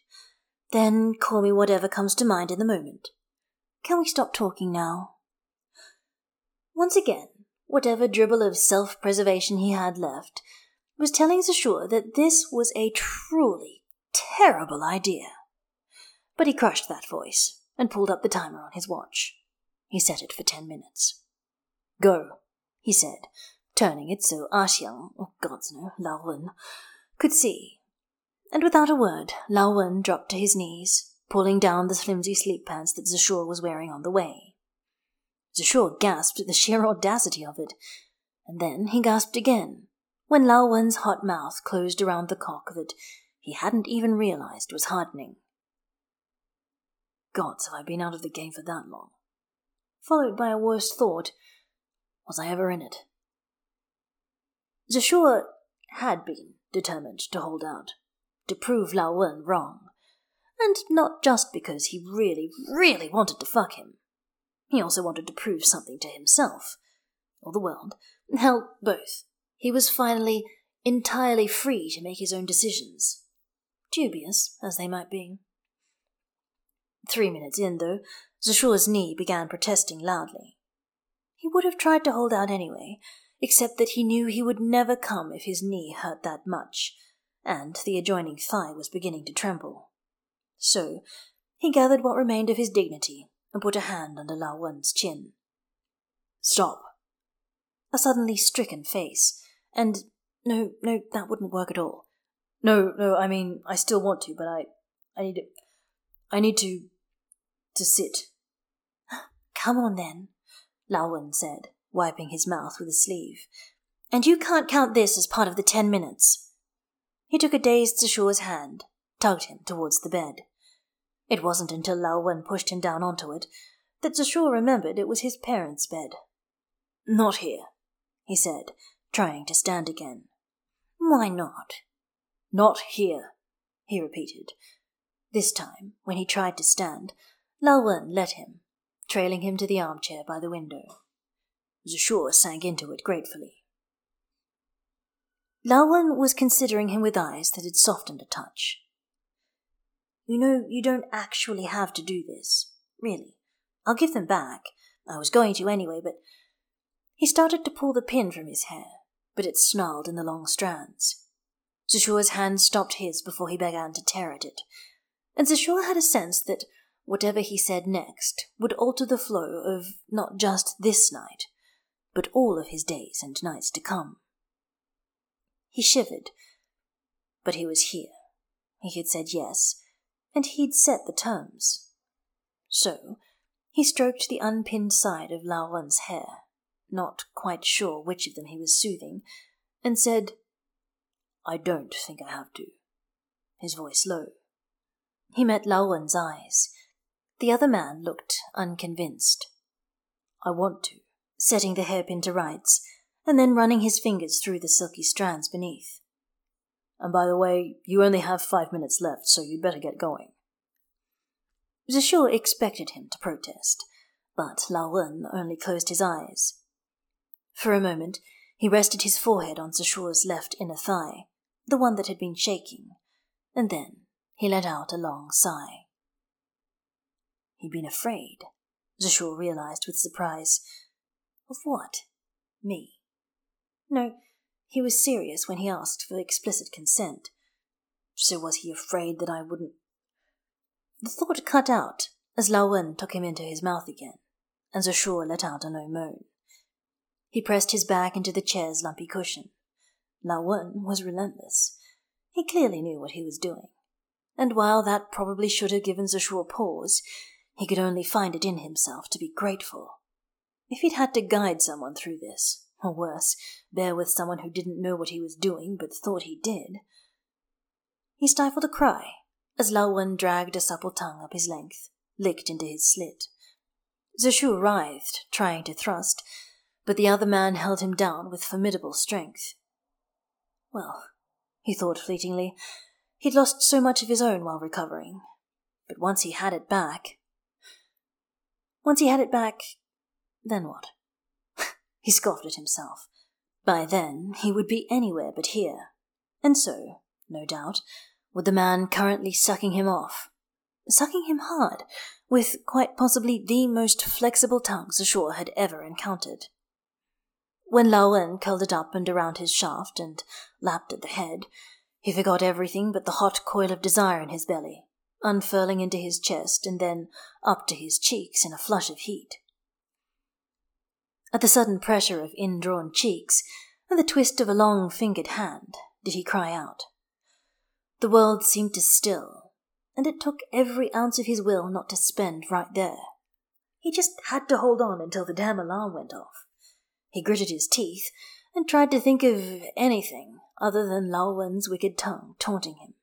Then call me whatever comes to mind in the moment. Can we stop talking now? Once again, whatever dribble of self preservation he had left was telling Zishu that this was a truly terrible idea. But he crushed that voice and pulled up the timer on his watch. He set it for ten minutes. Go, he said, turning it so Ah Xiang, oh gods know, Lao Wen, could see. And without a word, Lao Wen dropped to his knees, pulling down the flimsy sleep pants that Zishu was wearing on the way. Zishu gasped at the sheer audacity of it, and then he gasped again, when Lao Wen's hot mouth closed around the cock that he hadn't even realized was hardening. Gods, have I been out of the game for that long? followed by a worse thought Was I ever in it? Zishu had been determined to hold out, to prove Lao Wen wrong. And not just because he really, really wanted to fuck him. He also wanted to prove something to himself, or the world. Hell, both. He was finally entirely free to make his own decisions, dubious as they might be. Three minutes in, though, Zishu's knee began protesting loudly. He would have tried to hold out anyway, except that he knew he would never come if his knee hurt that much, and the adjoining thigh was beginning to tremble. So he gathered what remained of his dignity and put a hand under Lao Wen's chin. Stop. A suddenly stricken face, and no, no, that wouldn't work at all. No, no, I mean, I still want to, but I, I need to, I need to, to sit. Come on then, Lao Wen said, wiping his mouth with a sleeve. And you can't count this as part of the ten minutes. He took a dazed Zishu's hand, tugged him towards the bed. It wasn't until Lao Wen pushed him down onto it that Zishu remembered it was his parents' bed. Not here, he said, trying to stand again. Why not? Not here, he repeated. This time, when he tried to stand, Lao Wen let him, trailing him to the armchair by the window. Zishu sank into it gratefully. Lao Wen was considering him with eyes that had softened a touch. You know, you don't actually have to do this. Really. I'll give them back. I was going to anyway, but. He started to pull the pin from his hair, but it snarled in the long strands. Zishu's hand stopped his before he began to tear at it, and Zishu had a sense that whatever he said next would alter the flow of not just this night, but all of his days and nights to come. He shivered, but he was here. He had said yes, and he'd set the terms. So, he stroked the unpinned side of Lao Wen's hair, not quite sure which of them he was soothing, and said, I don't think I have to. His voice low. He met Lao Wen's eyes. The other man looked unconvinced. I want to, setting the hairpin to rights, and then running his fingers through the silky strands beneath. And by the way, you only have five minutes left, so you'd better get going. Zishu expected him to protest, but Lao Wen only closed his eyes. For a moment, he rested his forehead on Zishu's left inner thigh, the one that had been shaking, and then he let out a long sigh. He'd been afraid, Zishu realized with surprise. Of what? Me. No, he was serious when he asked for explicit consent. So was he afraid that I wouldn't? The thought cut out as Lao Wen took him into his mouth again, and Zishu let out a low moan. He pressed his back into the chair's lumpy cushion. Lao Wen was relentless. He clearly knew what he was doing. And while that probably should have given Zishu pause, he could only find it in himself to be grateful. If he'd had to guide someone through this, or worse, bear with someone who didn't know what he was doing but thought he did. He stifled a cry as Lao Wen dragged a supple tongue up his length, licked into his slit. Zishu writhed, trying to thrust, but the other man held him down with formidable strength. Well, he thought fleetingly, he'd lost so much of his own while recovering. But once he had it back. Once he had it back, then what? [laughs] He scoffed at himself. By then, he would be anywhere but here. And so, no doubt, would the man currently sucking him off. Sucking him hard, with quite possibly the most flexible tongues Zishu had ever encountered. When Lao Wen curled it up and around his shaft and lapped at the head, he forgot everything but the hot coil of desire in his belly, unfurling into his chest and then up to his cheeks in a flush of heat. At the sudden pressure of indrawn cheeks and the twist of a long fingered hand did he cry out. The world seemed to still, and it took every ounce of his will not to spend right there. He just had to hold on until the damn alarm went off. He gritted his teeth and tried to think of anything other than Lao Wen's wicked tongue taunting him.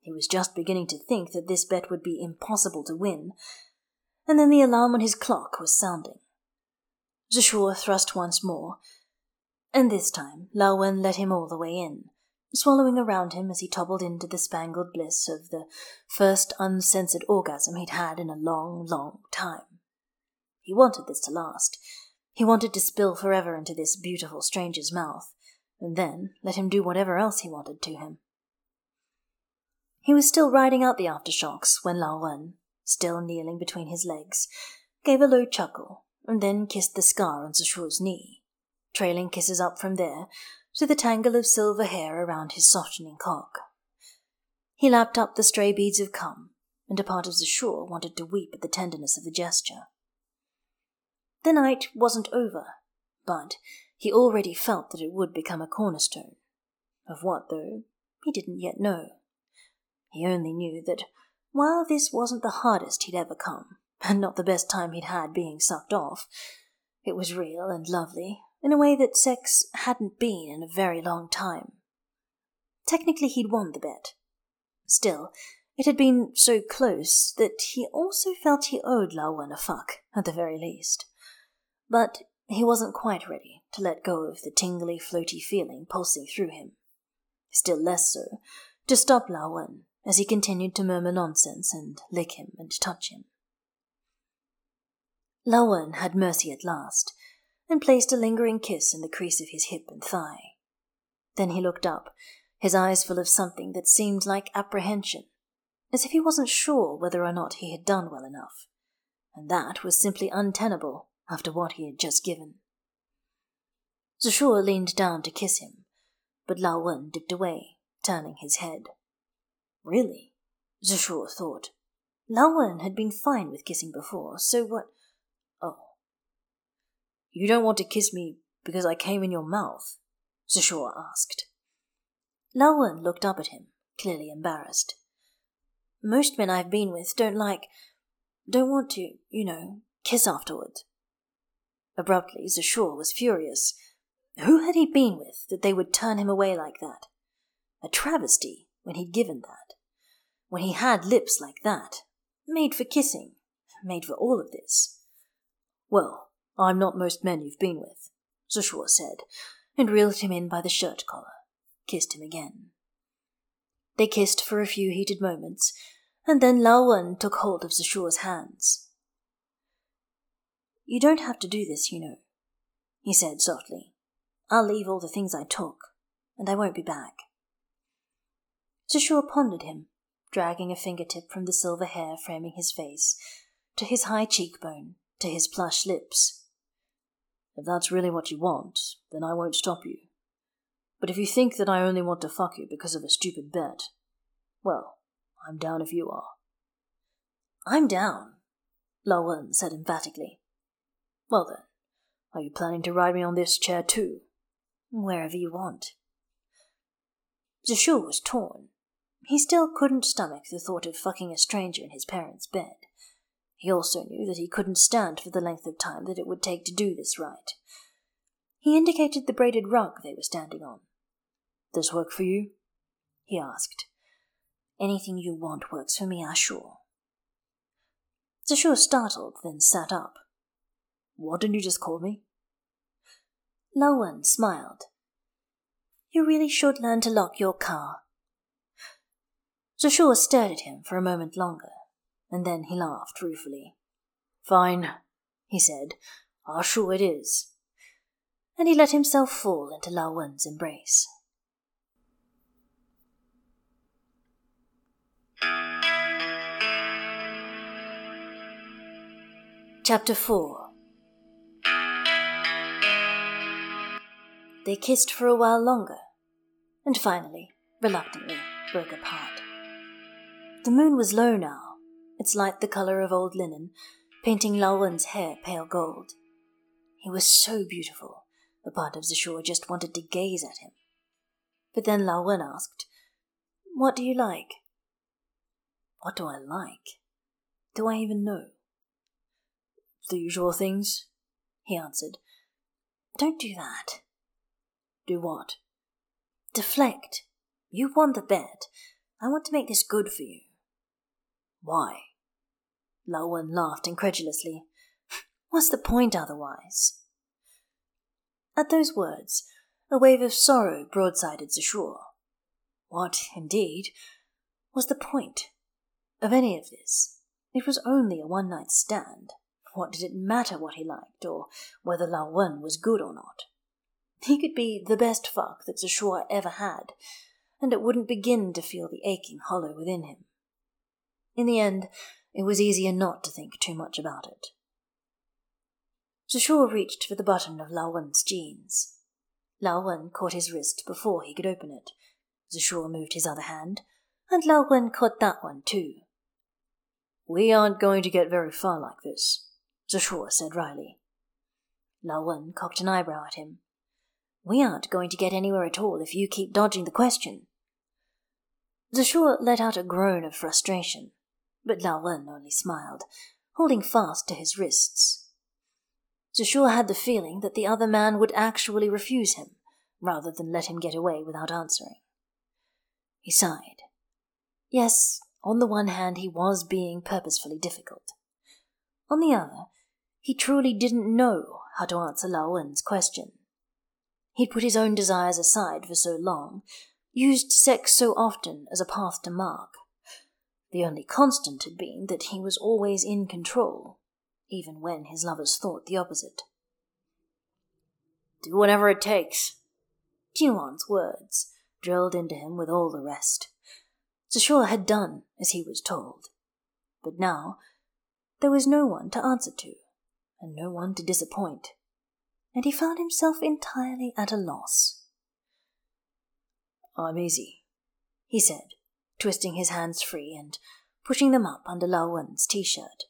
He was just beginning to think that this bet would be impossible to win and then the alarm on his clock was sounding. Zishu thrust once more, and this time Lao Wen let him all the way in, swallowing around him as he toppled into the spangled bliss of the first uncensored orgasm he'd had in a long, long time. He wanted this to last. He wanted to spill forever into this beautiful stranger's mouth, and then let him do whatever else he wanted to him. He was still riding out the aftershocks when Lao Wen, still kneeling between his legs, gave a low chuckle and then kissed the scar on Zishu's knee, trailing kisses up from there to the tangle of silver hair around his softening cock. He lapped up the stray beads of cum, and a part of Zishu wanted to weep at the tenderness of the gesture. The night wasn't over, but he already felt that it would become a cornerstone. Of what, though, he didn't yet know. He only knew that while this wasn't the hardest he'd ever come, and not the best time he'd had being sucked off, it was real and lovely in a way that sex hadn't been in a very long time. Technically, he'd won the bet. Still, it had been so close that he also felt he owed Lao Wen a fuck, at the very least. But he wasn't quite ready to let go of the tingly, floaty feeling pulsing through him. Still less so to stop Lao Wen as he continued to murmur nonsense and lick him and touch him. Lao Wen had mercy at last, and placed a lingering kiss in the crease of his hip and thigh. Then he looked up, his eyes full of something that seemed like apprehension, as if he wasn't sure whether or not he had done well enough, and that was simply untenable after what he had just given. Zishu leaned down to kiss him, but Lao Wen dipped away, turning his head. Really? Zishu thought. Lao Wen had been fine with kissing before, so what? You don't want to kiss me because I came in your mouth? Zishu asked. Lao looked up at him, clearly embarrassed. Most men I've been with don't like, don't want to, you know, kiss afterward. Abruptly, Zishu was furious. Who had he been with that they would turn him away like that? A travesty when he'd given that. When he had lips like that, made for kissing, made for all of this. Well, I'm not most men you've been with, Zishu said, and reeled him in by the shirt collar, kissed him again. They kissed for a few heated moments, and then Lao Wen took hold of Zishu's hands. You don't have to do this, you know, he said softly. I'll leave all the things I took, and I won't be back. Zishu pondered him, dragging a fingertip from the silver hair framing his face, to his high cheekbone, to his plush lips. If that's really what you want, then I won't stop you. But if you think that I only want to fuck you because of a stupid bet, well, I'm down if you are. I'm down, Lao said emphatically. Well then, are you planning to ride me on this chair too? Wherever you want. Zishu was torn. He still couldn't stomach the thought of fucking a stranger in his parents' bed. He also knew that he couldn't stand for the length of time that it would take to do this right. He indicated the braided rug they were standing on. This work for you? he asked. Anything you want works for me, Ashur. Zishu startled, then sat up. What didn't you just call me? Lao Wen smiled. You really should learn to lock your car. Zishu stared at him for a moment longer, and then he laughed ruefully. Fine, he said. Ah, sure it is. And he let himself fall into Lao Wen's embrace. Chapter 4 They kissed for a while longer, and finally, reluctantly, broke apart. The moon was low now, its light the color of old linen, painting Lao Wen's hair pale gold. He was so beautiful, the part of Zishu just wanted to gaze at him. But then Lao Wen asked, What do you like? What do I like? Do I even know? The usual things, he answered. Don't do that. Do what? Deflect. You won the bet. I want to make this good for you. Why? Lao Wen laughed incredulously. [laughs] What's the point otherwise? At those words, a wave of sorrow broadsided the shore. What, indeed, was the point of any of this? It was only a one night stand. What did it matter what he liked, or whether Lao Wen was good or not? He could be the best fuck that Zishu ever had, and it wouldn't begin to feel the aching hollow within him. In the end, it was easier not to think too much about it. Zishu reached for the button of Lao Wen's jeans. Lao Wen caught his wrist before he could open it. Zishu moved his other hand, and Lao Wen caught that one too. We aren't going to get very far like this, Zishu said wryly. Lao Wen cocked an eyebrow at him. We aren't going to get anywhere at all if you keep dodging the question. Zishu let out a groan of frustration, but Lao Wen only smiled, holding fast to his wrists. Zishu had the feeling that the other man would actually refuse him, rather than let him get away without answering. He sighed. Yes, on the one hand, he was being purposefully difficult. On the other, he truly didn't know how to answer Lao Wen's question. He'd put his own desires aside for so long, used sex so often as a path to mark. The only constant had been that he was always in control, even when his lovers thought the opposite. Do whatever it takes. Jinwan's words drilled into him with all the rest. Zishu had done as he was told. But now there was no one to answer to, and no one to disappoint, and he found himself entirely at a loss. I'm easy, he said, twisting his hands free and pushing them up under Lao Wen's t-shirt.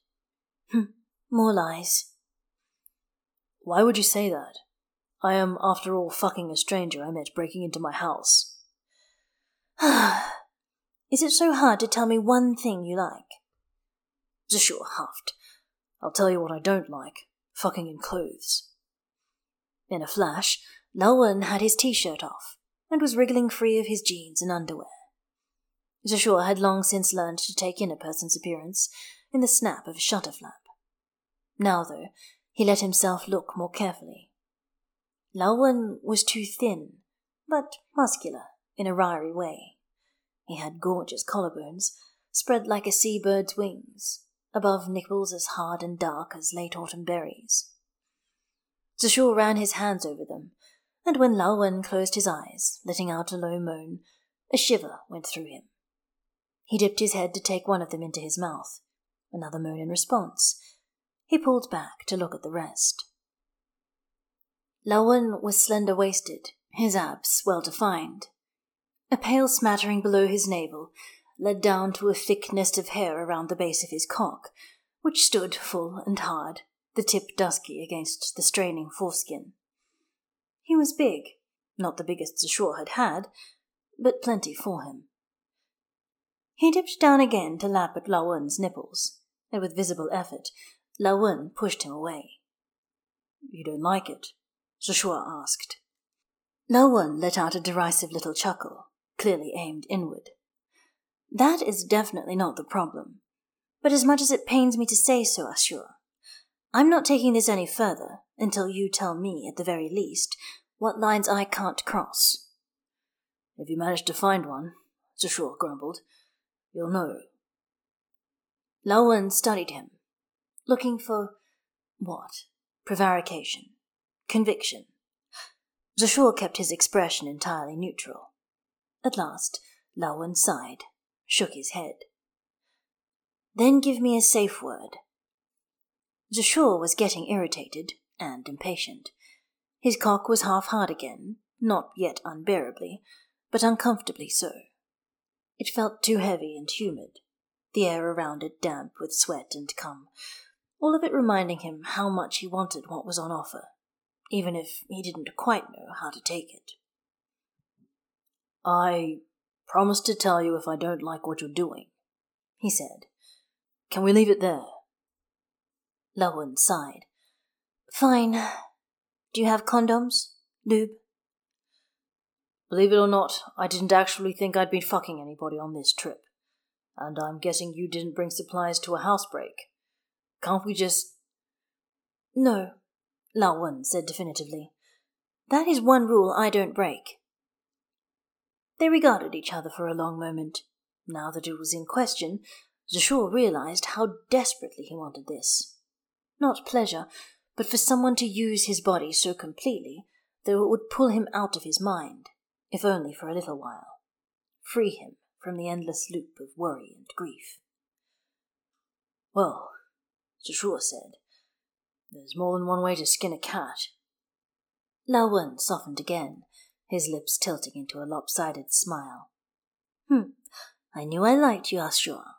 Hm, more lies. Why would you say that? I am, after all, fucking a stranger I met breaking into my house. [sighs] Is it so hard to tell me one thing you like? Zishu huffed. I'll tell you what I don't like fucking in clothes. In a flash, Lao had his t shirt off and was wriggling free of his jeans and underwear. Zishu had long since learned to take in a person's appearance in the snap of a shutter flap. Now, though, he let himself look more carefully. Lao Wen was too thin, but muscular in a wiry way. He had gorgeous collarbones, spread like a seabird's wings, above nipples as hard and dark as late autumn berries. Zishu ran his hands over them, and when Lao Wen closed his eyes, letting out a low moan, a shiver went through him. He dipped his head to take one of them into his mouth. Another moan in response. He pulled back to look at the rest. Lao was slender waisted, his abs well defined. A pale smattering below his navel led down to a thick nest of hair around the base of his cock, which stood full and hard, the tip dusky against the straining foreskin. He was big, not the biggest Zishu had had, but plenty for him. He dipped down again to lap at Lao Wen's nipples, and with visible effort, Lao Wen pushed him away. You don't like it? Zishu asked. Lao Wen let out a derisive little chuckle, clearly aimed inward. That is definitely not the problem. But as much as it pains me to say so, Ashur, I'm not taking this any further until you tell me, at the very least, what lines I can't cross. If you manage to find one, Zishu grumbled, you'll know. Lao Wen studied him, looking for what? Prevarication. Conviction. Zishu kept his expression entirely neutral. At last, Lao Wen sighed, shook his head. Then give me a safe word. Zishu was getting irritated and impatient. His cock was half hard again, not yet unbearably, but uncomfortably so. It felt too heavy and humid, the air around it damp with sweat and cum, all of it reminding him how much he wanted what was on offer, even if he didn't quite know how to take it. I promise to tell you if I don't like what you're doing, he said. Can we leave it there? Lao Wen sighed. Fine. Do you have condoms? Lube? Believe it or not, I didn't actually think I'd been fucking anybody on this trip. And I'm guessing you didn't bring supplies to a housebreak. Can't we just. No, Lao Wen said definitively. That is one rule I don't break. They regarded each other for a long moment. Now that it was in question, Zishu realized how desperately he wanted this. Not pleasure, but for someone to use his body so completely that it would pull him out of his mind, if only for a little while, free him from the endless loop of worry and grief. Well, Zishu said, there's more than one way to skin a cat. Lao Wen softened again, his lips tilting into a lopsided smile. Hmm, I knew I liked you, Ashura.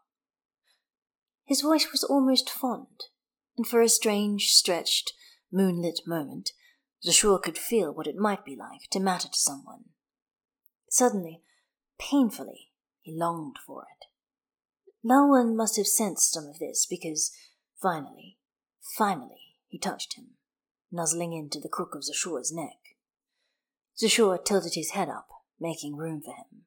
His voice was almost fond, and for a strange, stretched, moonlit moment, Zishu could feel what it might be like to matter to someone. Suddenly, painfully, he longed for it. Lao Wen must have sensed some of this because, finally, finally, he touched him, nuzzling into the crook of Zishu's neck. Zishu tilted his head up, making room for him.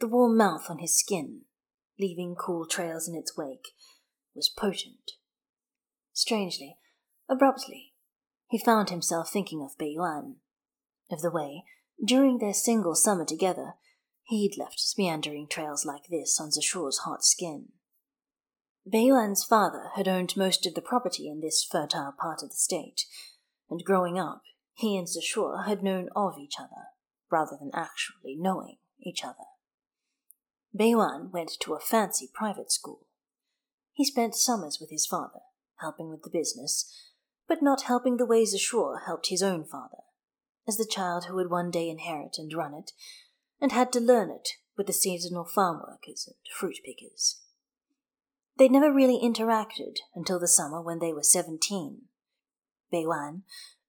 The warm mouth on his skin, leaving cool trails in its wake, was potent. Strangely, abruptly, he found himself thinking of Beiyuan, of the way, during their single summer together, he'd left meandering trails like this on Zishu's hot skin. Beiyuan's father had owned most of the property in this fertile part of the state, and growing up, he and Zishu had known of each other, rather than actually knowing each other. Beiyuan went to a fancy private school. He spent summers with his father, helping with the business, but not helping the way Zishu helped his own father, as the child who would one day inherit and run it, and had to learn it with the seasonal farm workers and fruit pickers. They'd never really interacted until the summer when they were seventeen. Beiyuan,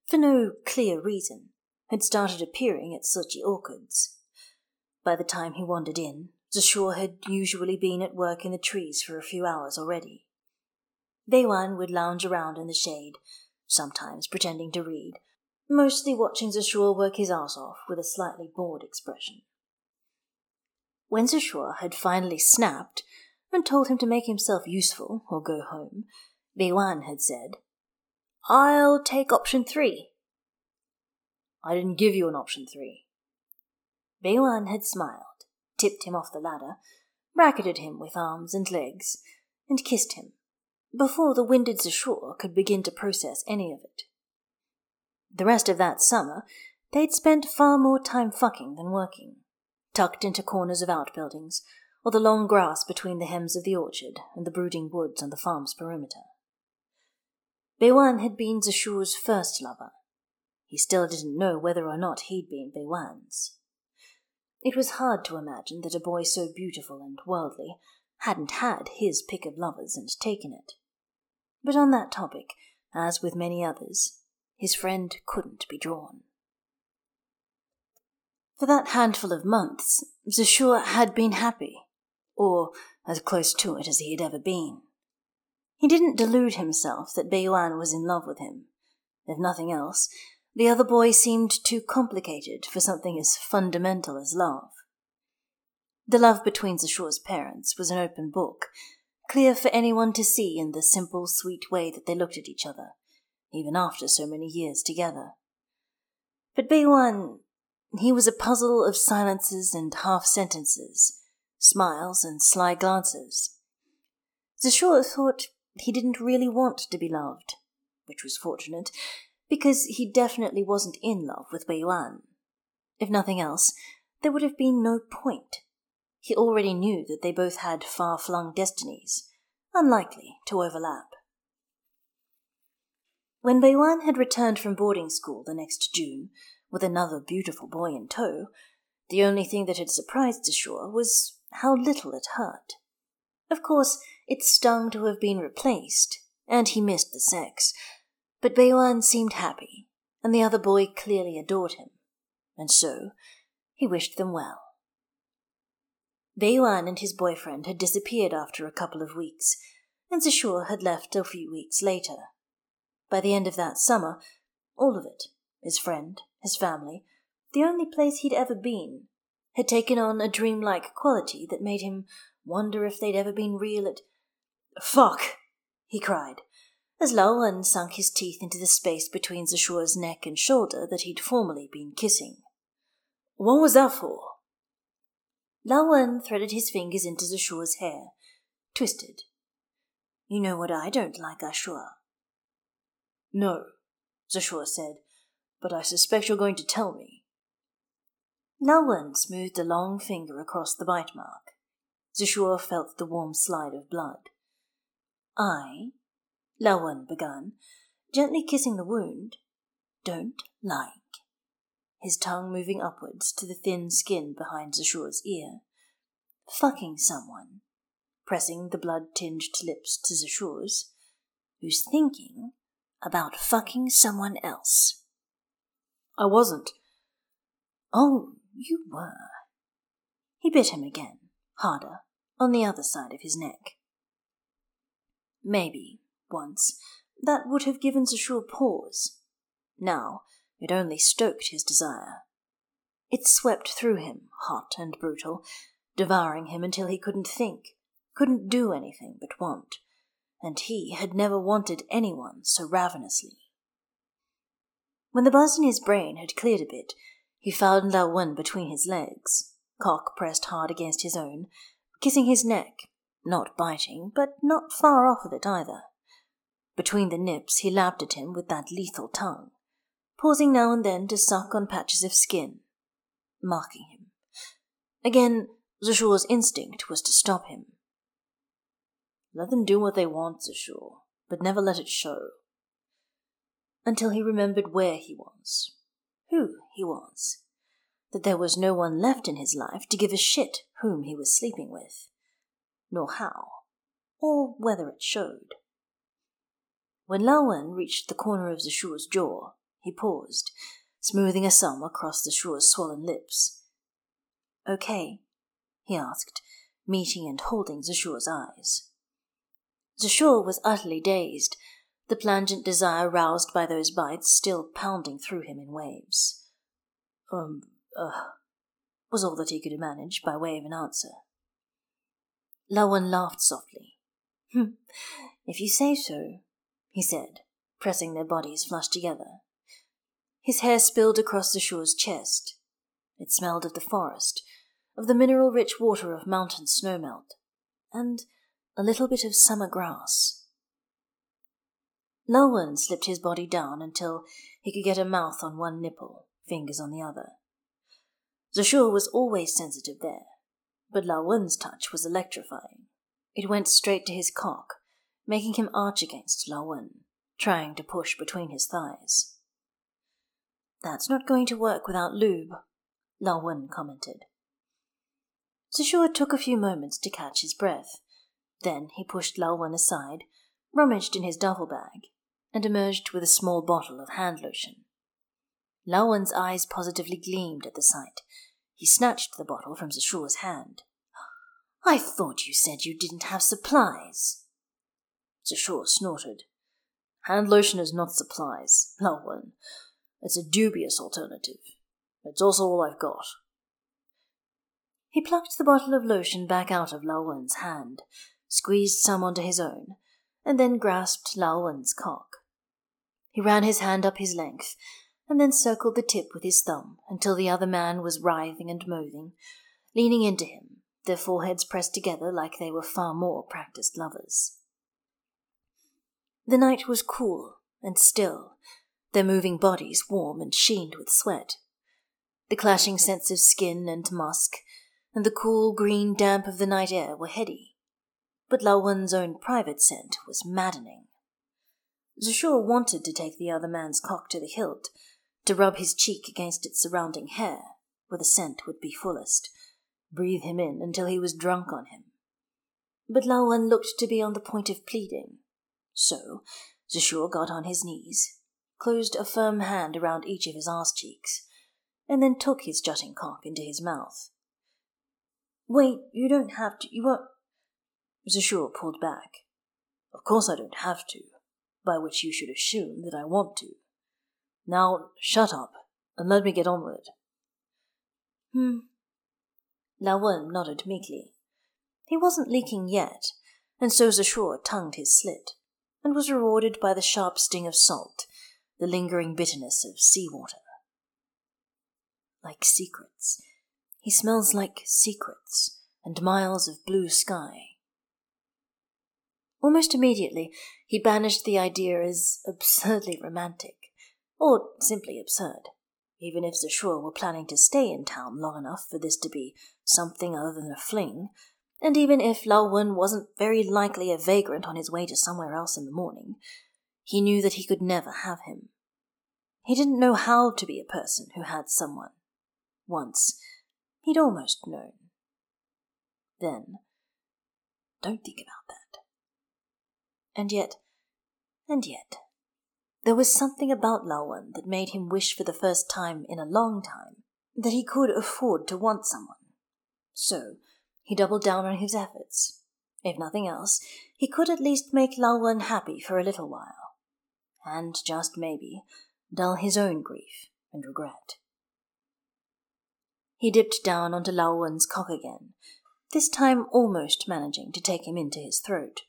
for no clear reason, had started appearing at Siji orchards. By the time he wandered in, Zishu had usually been at work in the trees for a few hours already. Beiyuan would lounge around in the shade, sometimes pretending to read, mostly watching Zishu work his ass off with a slightly bored expression. When Zishu had finally snapped and told him to make himself useful or go home, Beiyuan had said, I'll take option three. I didn't give you an option three. Beiyuan had smiled tipped him off the ladder, bracketed him with arms and legs, and kissed him, before the winded Zishu could begin to process any of it. The rest of that summer, they'd spent far more time fucking than working, tucked into corners of outbuildings, or the long grass between the hems of the orchard and the brooding woods on the farm's perimeter. Beiyuan had been Zishu's first lover. He still didn't know whether or not he'd been Beiyuan's. It was hard to imagine that a boy so beautiful and worldly hadn't had his pick of lovers and taken it. But on that topic, as with many others, his friend couldn't be drawn. For that handful of months, Zishu had been happy, or as close to it as he had ever been. He didn't delude himself that Beiyuan was in love with him. If nothing else, the other boy seemed too complicated for something as fundamental as love. The love between Zishu's parents was an open book, clear for anyone to see in the simple, sweet way that they looked at each other, even after so many years together. But Beiyuan, he was a puzzle of silences and half sentences, smiles and sly glances. Zishu thought he didn't really want to be loved, which was fortunate, because he definitely wasn't in love with Beiyuan. If nothing else, there would have been no point. He already knew that they both had far flung destinies, unlikely to overlap. When Beiyuan had returned from boarding school the next June, with another beautiful boy in tow, the only thing that had surprised Zishu was how little it hurt. Of course, it stung to have been replaced, and he missed the sex, but Beiyuan seemed happy, and the other boy clearly adored him, and so he wished them well. Beiyuan and his boyfriend had disappeared after a couple of weeks, and Zishu had left a few weeks later. By the end of that summer, all of it, his friend, his family, the only place he'd ever been, had taken on a dreamlike quality that made him wonder if they'd ever been real at Fuck! he cried, as Laowen sunk his teeth into the space between Zishu's neck and shoulder that he'd formerly been kissing. What was that for? Laowen threaded his fingers into Zishu's hair, twisted. You know what I don't like, Ashura? No, Zishu said, but I suspect you're going to tell me. Laowen smoothed a long finger across the bite mark. Zishu felt the warm slide of blood. I, Laowen began, gently kissing the wound, don't like. His tongue moving upwards to the thin skin behind Zishu's ear. Fucking someone, pressing the blood tinged lips to Zishu's, who's thinking about fucking someone else. I wasn't. Oh, you were. He bit him again, harder, on the other side of his neck. Maybe, once, that would have given Zishu pause. Now, it only stoked his desire. It swept through him, hot and brutal, devouring him until he couldn't think, couldn't do anything but want, and he had never wanted anyone so ravenously. When the buzz in his brain had cleared a bit, he found Laowen between his legs, cock pressed hard against his own, kissing his neck, not biting, but not far off of it either. Between the nips, he lapped at him with that lethal tongue, pausing now and then to suck on patches of skin, marking him. Again, Zishu's instinct was to stop him, let them do what they want, Zishu, but never let it show. Until he remembered where he was, who he was, that there was no one left in his life to give a shit whom he was sleeping with, nor how, or whether it showed. When Laowen reached the corner of Zishu's jaw, he paused, smoothing a sum across Zishu's swollen lips. Okay, he asked, meeting and holding Zishu's eyes. Zishu was utterly dazed, the plangent desire roused by those bites still pounding through him in waves. Um, uh, was all that he could manage by way of an answer. Laowen laughed softly. Hm, if you say so, he said, pressing their bodies flush together. His hair spilled across Zishu's chest. It smelled of the forest, of the mineral rich water of mountain snowmelt, and a little bit of summer grass. Laowen slipped his body down until he could get a mouth on one nipple, fingers on the other. Zishu was always sensitive there, but Laowen's touch was electrifying. It went straight to his cock, making him arch against Laowen, trying to push between his thighs. That's not going to work without lube, Laowen commented. Zishu took a few moments to catch his breath, then he pushed Laowen aside, rummaged in his duffel bag, and emerged with a small bottle of hand lotion. Laowen's eyes positively gleamed at the sight. He snatched the bottle from Zishu's hand. I thought you said you didn't have supplies. Zishu snorted. Hand lotion is not supplies, Laowen. It's a dubious alternative. It's also all I've got. He plucked the bottle of lotion back out of Laowen's hand, squeezed some onto his own, and then grasped Laowen's cock. He ran his hand up his length, and then circled the tip with his thumb until the other man was writhing and moaning, leaning into him, their foreheads pressed together like they were far more practiced lovers. The night was cool and still, their moving bodies warm and sheened with sweat. The clashing scents of skin and musk, and the cool green damp of the night air were heady but Laowen's own private scent was maddening. Zishu wanted to take the other man's cock to the hilt, to rub his cheek against its surrounding hair, where the scent would be fullest, breathe him in until he was drunk on him. But Laowen looked to be on the point of pleading. So Zishu got on his knees, closed a firm hand around each of his arse cheeks, and then took his jutting cock into his mouth. Wait, you don't have to. You won't. Zishu pulled back. Of course I don't have to, by which you should assume that I want to. Now, shut up, and let me get on with it. Hmm. Laowen nodded meekly. He wasn't leaking yet, and so Zishu tongued his slit, and was rewarded by the sharp sting of salt, the lingering bitterness of sea water. Like secrets. He smells like secrets, and miles of blue sky. Almost immediately, he banished the idea as absurdly romantic, or simply absurd, even if Zishu were planning to stay in town long enough for this to be something other than a fling, and even if Lao wasn't very likely a vagrant on his way to somewhere else in the morning, he knew that he could never have him. He didn't know how to be a person who had someone. Once, he'd almost known. Then, don't think about that. And yet, and yet, there was something about Lao Wen that made him wish for the first time in a long time that he could afford to want someone. So, he doubled down on his efforts. If nothing else, he could at least make Lao Wen happy for a little while. And just maybe, dull his own grief and regret. He dipped down onto Lao Wen's cock again, this time almost managing to take him into his throat.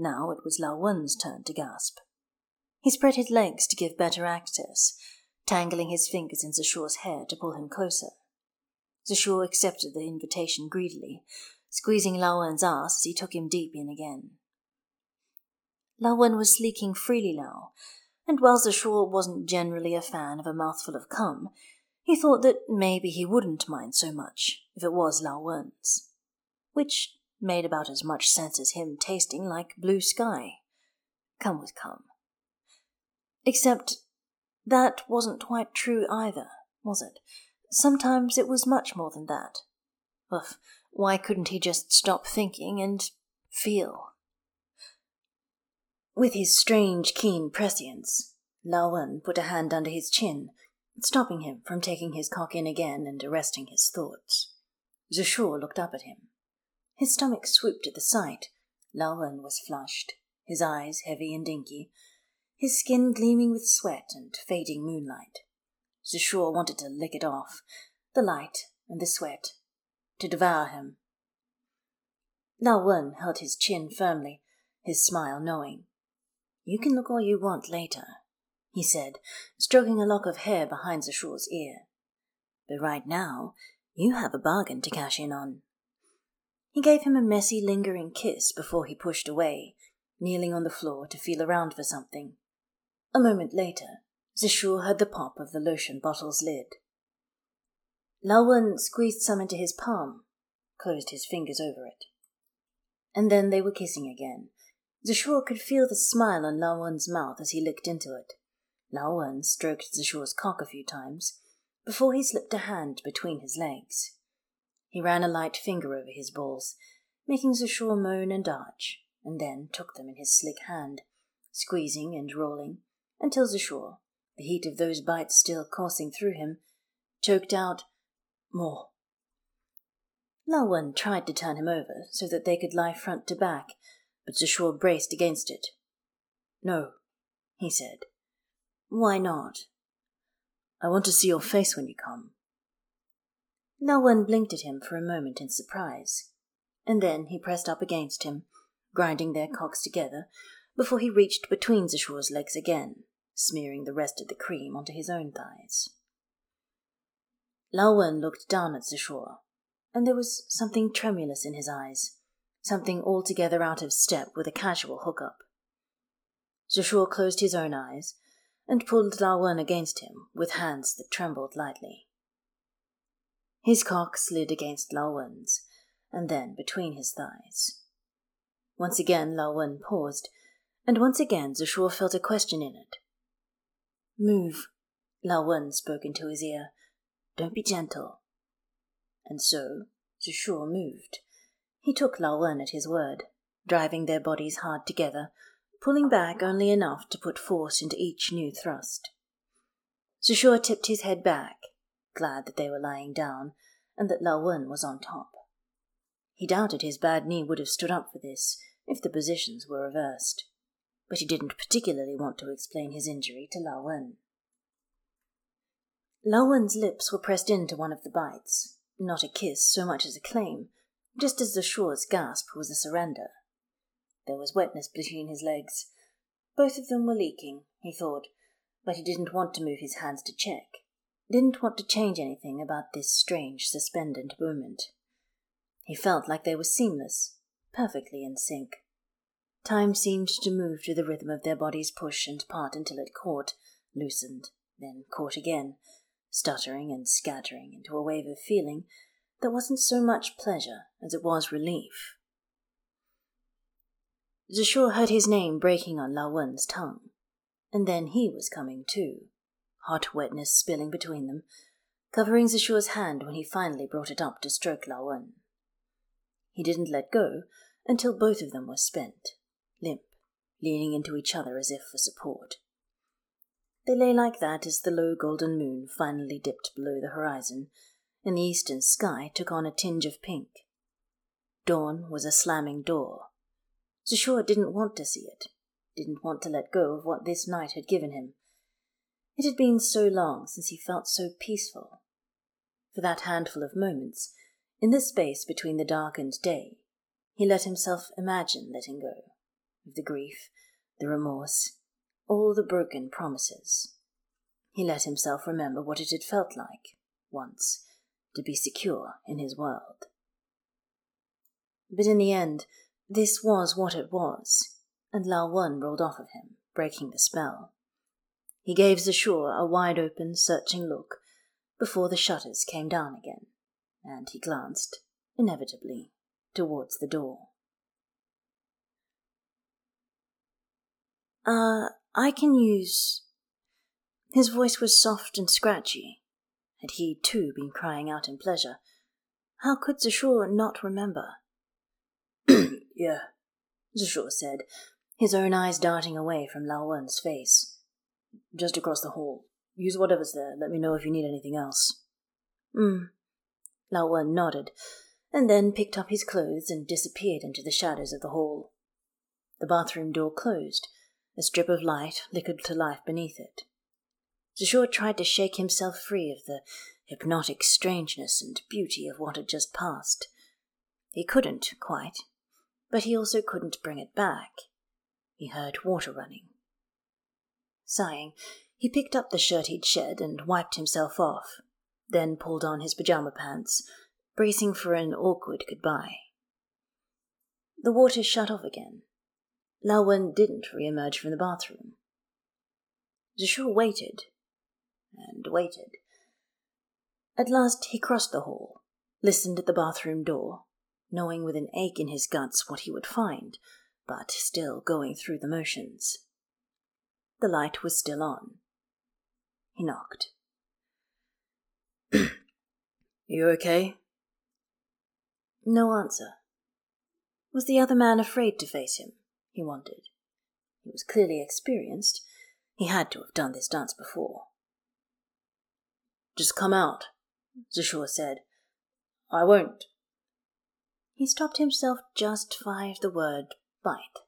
Now it was Lao Wen's turn to gasp. He spread his legs to give better access, tangling his fingers in Zishu's hair to pull him closer. Zishu accepted the invitation greedily, squeezing Lao Wen's ass as he took him deep in again. Lao Wen was leaking freely now, and while Zishu wasn't generally a fan of a mouthful of cum, he thought that maybe he wouldn't mind so much if it was Lao Wen's. Which made about as much sense as him tasting like blue sky. Come with come. Except that wasn't quite true either, was it? Sometimes it was much more than that. Ugh, why couldn't he just stop thinking and feel? With his strange, keen prescience, Lao Wen put a hand under his chin, stopping him from taking his cock in again and arresting his thoughts. Zishu looked up at him. His stomach swooped at the sight. Lao was flushed, his eyes heavy and inky, his skin gleaming with sweat and fading moonlight. Zishu wanted to lick it off, the light and the sweat, to devour him. Lao held his chin firmly, his smile knowing. You can look all you want later, he said, stroking a lock of hair behind Zishu's ear. But right now, you have a bargain to cash in on. He gave him a messy, lingering kiss before he pushed away, kneeling on the floor to feel around for something. A moment later, Zishu heard the pop of the lotion bottle's lid. Lao Wen squeezed some into his palm, closed his fingers over it. And then they were kissing again. Zishu could feel the smile on Lao Wen's mouth as he licked into it. Lao Wen stroked Zishu's cock a few times before he slipped a hand between his legs. He ran a light finger over his balls, making Zishu moan and arch, and then took them in his slick hand, squeezing and rolling until Zishu, the heat of those bites still coursing through him, choked out, More. Lao Wen tried to turn him over so that they could lie front to back, but Zishu braced against it. No, he said. Why not? I want to see your face when you come. Lao Wen blinked at him for a moment in surprise, and then he pressed up against him, grinding their cocks together, before he reached between Zishu's legs again, smearing the rest of the cream onto his own thighs. Lao Wen looked down at Zishu, and there was something tremulous in his eyes, something altogether out of step with a casual hookup. Zishu closed his own eyes and pulled Lao Wen against him with hands that trembled lightly. His cock slid against Lao Wen's, and then between his thighs. Once again Lao Wen paused, and once again Zishu felt a question in it. Move, Lao Wen spoke into his ear. Don't be gentle. And so Zishu moved. He took Lao Wen at his word, driving their bodies hard together, pulling back only enough to put force into each new thrust. Zishu tipped his head back, glad that they were lying down and that Lao Wen was on top. He doubted his bad knee would have stood up for this if the positions were reversed, but he didn't particularly want to explain his injury to Lao Wen. Lao Wen's lips were pressed into one of the bites, not a kiss so much as a claim, just as the Zishu's gasp was a surrender. There was wetness between his legs. Both of them were leaking, he thought, but he didn't want to move his hands to check. Didn't want to change anything about this strange suspended moment. He felt like they were seamless, perfectly in sync. Time seemed to move to the rhythm of their bodies' push and part until it caught, loosened, then caught again, stuttering and scattering into a wave of feeling that wasn't so much pleasure as it was relief. Zishu heard his name breaking on Lao Wen's tongue, and then he was coming too, hot wetness spilling between them, covering Zishu's hand when he finally brought it up to stroke Lao Wen. He didn't let go until both of them were spent, limp, leaning into each other as if for support. They lay like that as the low golden moon finally dipped below the horizon, and the eastern sky took on a tinge of pink. Dawn was a slamming door. Zishu didn't want to see it, didn't want to let go of what this night had given him. It had been so long since he felt so peaceful. For that handful of moments, in the space between the dark and day, he let himself imagine letting go of the grief, the remorse, all the broken promises. He let himself remember what it had felt like, once, to be secure in his world. But in the end, this was what it was, and Lao Wen rolled off of him, breaking the spell. He gave Zishu a wide open, searching look before the shutters came down again, and he glanced, inevitably, towards the door. Uh, I can use. His voice was soft and scratchy. Had he, too, been crying out in pleasure? How could Zishu not remember? [clears throat] yeah, Zishu said, his own eyes darting away from Lao Wen's face. Just across the hall. Use whatever's there. Let me know if you need anything else. Hmm. Lao Wen nodded, and then picked up his clothes and disappeared into the shadows of the hall. The bathroom door closed, a strip of light flickered to life beneath it. Zishu tried to shake himself free of the hypnotic strangeness and beauty of what had just passed. He couldn't, quite, but he also couldn't bring it back. He heard water running. Sighing, he picked up the shirt he'd shed and wiped himself off, then pulled on his pajama pants, bracing for an awkward goodbye. The water shut off again, Lao Wen didn't re-emerge from the bathroom. Zishu waited and waited. At last he crossed the hall, listened at the bathroom door, knowing with an ache in his guts what he would find, but still going through the motions. The light was still on. He knocked. [clears throat] you okay? No answer. Was the other man afraid to face him? he wondered. He was clearly experienced. He had to have done this dance before. Just come out, Zishu said. I won't. He stopped himself just by the word bite,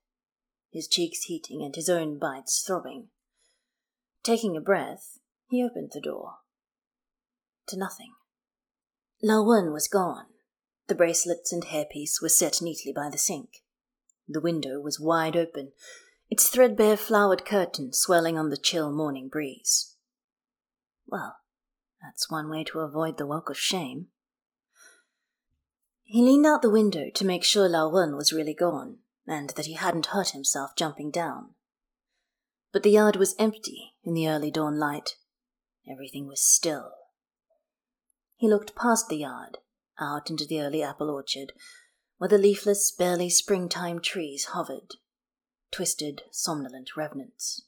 his cheeks heating and his own bites throbbing. Taking a breath, he opened the door. To nothing. Lao Wen was gone. The bracelets and hairpiece were set neatly by the sink. The window was wide open, its threadbare flowered curtain swelling on the chill morning breeze. Well, that's one way to avoid the walk of shame. He leaned out the window to make sure Lao Wen was really gone, and that he hadn't hurt himself jumping down. But the yard was empty in the early dawn light. Everything was still. He looked past the yard, out into the early apple orchard, where the leafless, barely springtime trees hovered, twisted, somnolent revenants.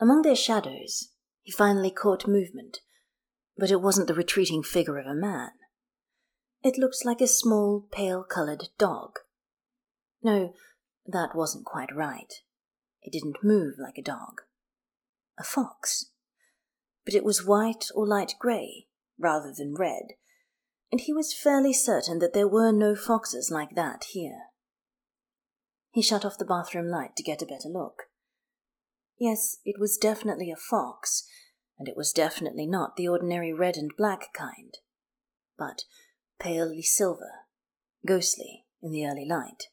Among their shadows, he finally caught movement, but it wasn't the retreating figure of a man. It looked like a small, pale colored dog. No, that wasn't quite right. It didn't move like a dog. A fox. But it was white or light grey, rather than red, and he was fairly certain that there were no foxes like that here. He shut off the bathroom light to get a better look. Yes, it was definitely a fox, and it was definitely not the ordinary red and black kind, but palely silver, ghostly in the early light.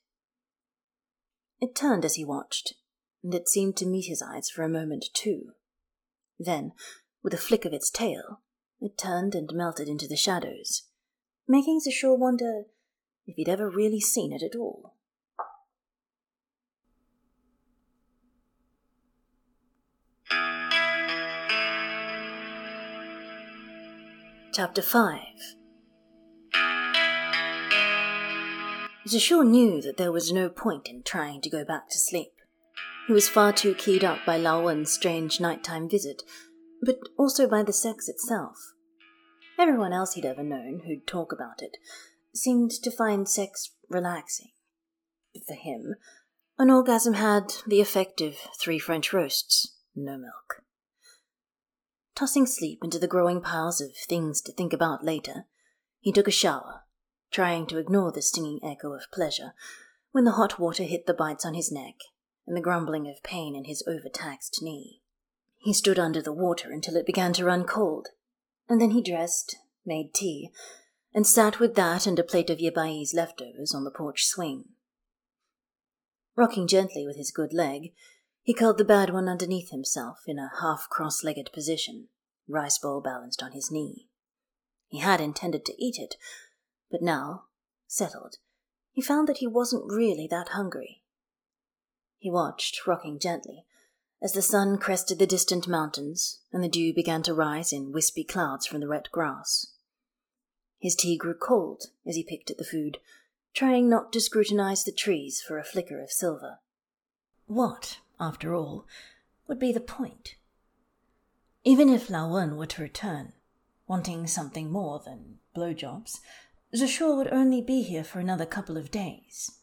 It turned as he watched, and it seemed to meet his eyes for a moment too. Then, with a flick of its tail, it turned and melted into the shadows, making Zishu wonder if he'd ever really seen it at all. Chapter 5 Zishu knew that there was no point in trying to go back to sleep. He was far too keyed up by Lao Wen's strange nighttime visit, but also by the sex itself. Everyone else he'd ever known who'd talk about it seemed to find sex relaxing. For him, an orgasm had the effect of three French roasts, no milk. Tossing sleep into the growing piles of things to think about later, he took a shower, trying to ignore the stinging echo of pleasure when the hot water hit the bites on his neck and the grumbling of pain in his overtaxed knee. He stood under the water until it began to run cold, and then he dressed, made tea, and sat with that and a plate of Yebai's leftovers on the porch swing. Rocking gently with his good leg, he curled the bad one underneath himself in a half cross legged position, rice bowl balanced on his knee. He had intended to eat it, but now, settled, he found that he wasn't really that hungry. He watched, rocking gently, as the sun crested the distant mountains and the dew began to rise in wispy clouds from the wet grass. His tea grew cold as he picked at the food, trying not to scrutinize the trees for a flicker of silver. What, after all, would be the point? Even if Lao Wen were to return, wanting something more than blowjobs, Zishu would only be here for another couple of days.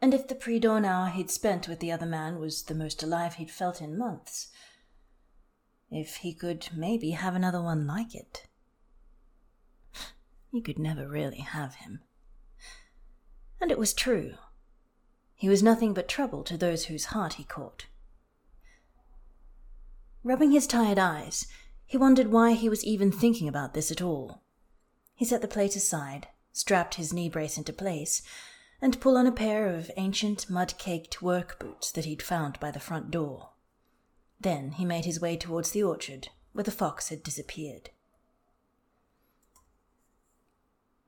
And if the pre dawn hour he'd spent with the other man was the most alive he'd felt in months, if he could maybe have another one like it, [sighs] he could never really have him. And it was true. He was nothing but trouble to those whose heart he caught. Rubbing his tired eyes, he wondered why he was even thinking about this at all. He set the plate aside, strapped his knee brace into place, and pulled on a pair of ancient mud caked work boots that he'd found by the front door. Then he made his way towards the orchard, where the fox had disappeared.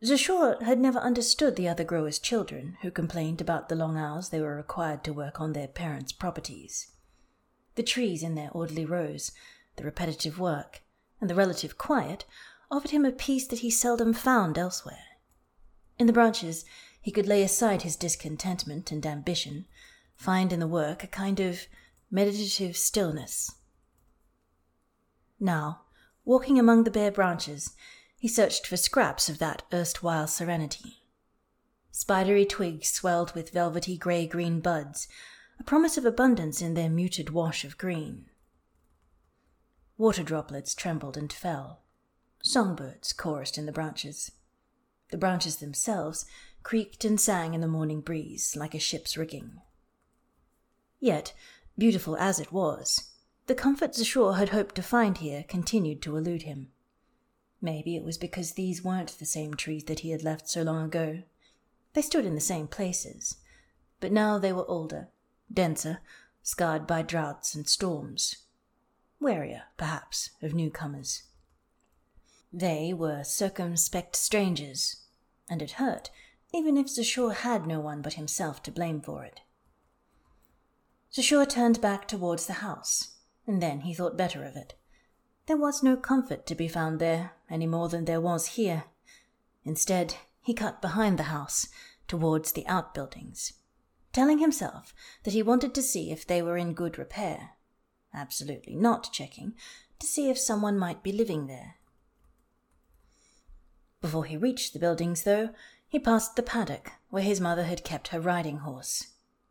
Zashur had never understood the other growers' children who complained about the long hours they were required to work on their parents' properties. The trees in their orderly rows, the repetitive work, and the relative quiet offered him a peace that he seldom found elsewhere. In the branches, he could lay aside his discontentment and ambition, find in the work a kind of meditative stillness. Now, walking among the bare branches, he searched for scraps of that erstwhile serenity. Spidery twigs swelled with velvety grey green buds, a promise of abundance in their muted wash of green. Water droplets trembled and fell. Songbirds chorused in the branches. The branches themselves creaked and sang in the morning breeze like a ship's rigging. Yet, beautiful as it was, the comforts Zishu had hoped to find here continued to elude him. Maybe it was because these weren't the same trees that he had left so long ago. They stood in the same places, but now they were older, denser, scarred by droughts and storms. Warier, perhaps, of newcomers. They were circumspect strangers, and it hurt, even if Zishu had no one but himself to blame for it. Zishu turned back towards the house, and then he thought better of it. There was no comfort to be found there any more than there was here. Instead, he cut behind the house, towards the outbuildings, telling himself that he wanted to see if they were in good repair. Absolutely not checking to see if someone might be living there. Before he reached the buildings, though, he passed the paddock where his mother had kept her riding horse,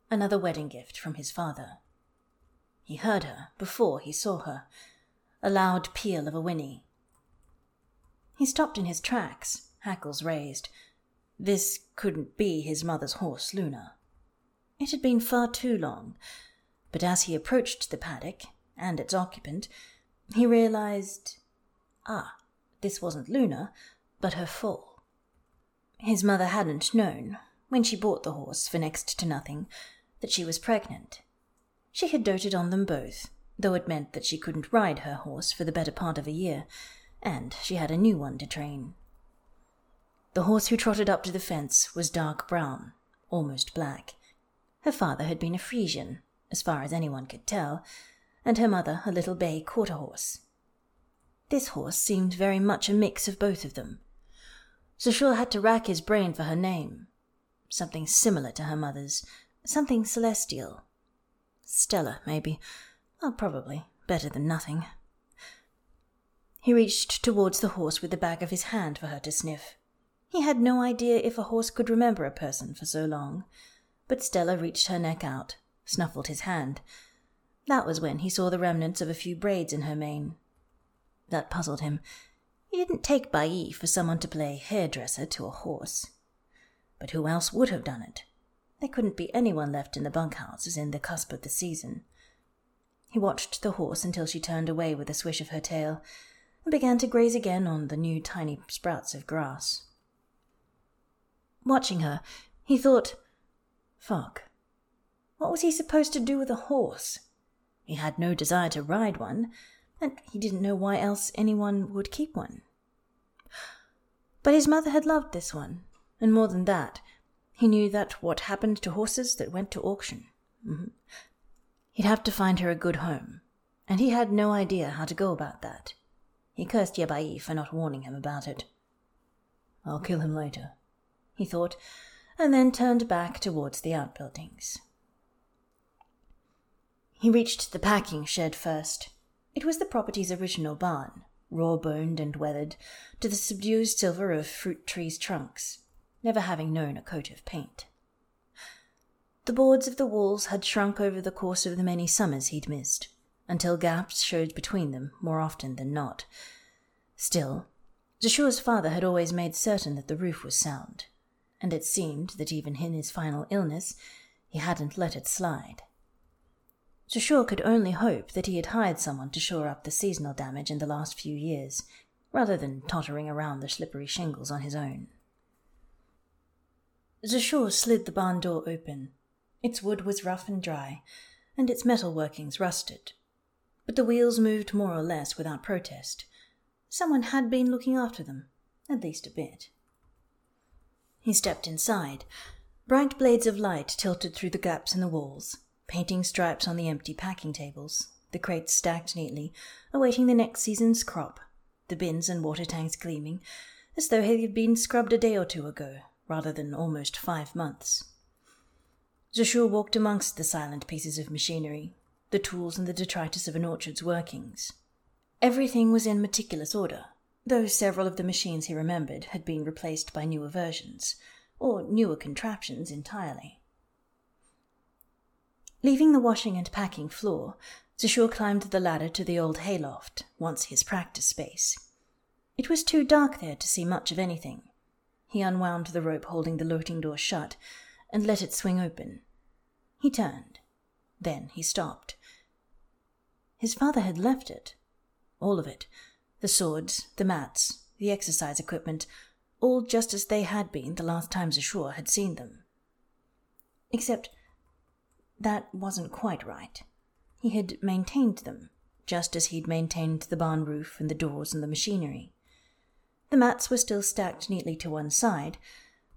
another wedding gift from his father. He heard her before he saw her, a loud peal of a whinny. He stopped in his tracks, hackles raised. This couldn't be his mother's horse, Luna. It had been far too long, but as he approached the paddock and its occupant, he realized ah, this wasn't Luna, but her foal. His mother hadn't known, when she bought the horse for next to nothing, that she was pregnant. She had doted on them both, though it meant that she couldn't ride her horse for the better part of a year, and she had a new one to train. The horse who trotted up to the fence was dark brown, almost black. Her father had been a Frisian, as far as anyone could tell, and her mother a little bay quarter horse. This horse seemed very much a mix of both of them. Zishu had to rack his brain for her name. Something similar to her mother's, something celestial. Stella, maybe. Well, probably. Better than nothing. He reached towards the horse with the back of his hand for her to sniff. He had no idea if a horse could remember a person for so long, but Stella reached her neck out, snuffled his hand. That was when he saw the remnants of a few braids in her mane. That puzzled him. He didn't take Bailly for someone to play hairdresser to a horse. But who else would have done it? There couldn't be anyone left in the bunkhouses in the cusp of the season. He watched the horse until she turned away with a swish of her tail and began to graze again on the new tiny sprouts of grass. Watching her, he thought, Fuck. What was he supposed to do with a horse? He had no desire to ride one, and he didn't know why else anyone would keep one. But his mother had loved this one, and more than that, he knew that what happened to horses that went to auction. Mm-hmm. He'd have to find her a good home, and he had no idea how to go about that. He cursed Yebai for not warning him about it. I'll kill him later, he thought, and then turned back towards the outbuildings. He reached the packing shed first. It was the property's original barn, raw boned and weathered, to the subdued silver of fruit trees' trunks, never having known a coat of paint. The boards of the walls had shrunk over the course of the many summers he'd missed, until gaps showed between them more often than not. Still, Zishu's father had always made certain that the roof was sound, and it seemed that even in his final illness he hadn't let it slide. Zishu could only hope that he had hired someone to shore up the seasonal damage in the last few years, rather than tottering around the slippery shingles on his own. Zishu slid the barn door open. Its wood was rough and dry, and its metal workings rusted. But the wheels moved more or less without protest. Someone had been looking after them, at least a bit. He stepped inside. Bright blades of light tilted through the gaps in the walls, painting stripes on the empty packing tables, the crates stacked neatly, awaiting the next season's crop, the bins and water tanks gleaming, as though they had been scrubbed a day or two ago, rather than almost five months. Zishu walked amongst the silent pieces of machinery, the tools and the detritus of an orchard's workings. Everything was in meticulous order, though several of the machines he remembered had been replaced by newer versions, or newer contraptions entirely. Leaving the washing and packing floor, Zishu climbed the ladder to the old hayloft, once his practice space. It was too dark there to see much of anything. He unwound the rope holding the loading door shut and let it swing open. He turned. Then he stopped. His father had left it. All of it. The swords, the mats, the exercise equipment, all just as they had been the last time Zishu had seen them. Except that wasn't quite right. He had maintained them, just as he'd maintained the barn roof and the doors and the machinery. The mats were still stacked neatly to one side,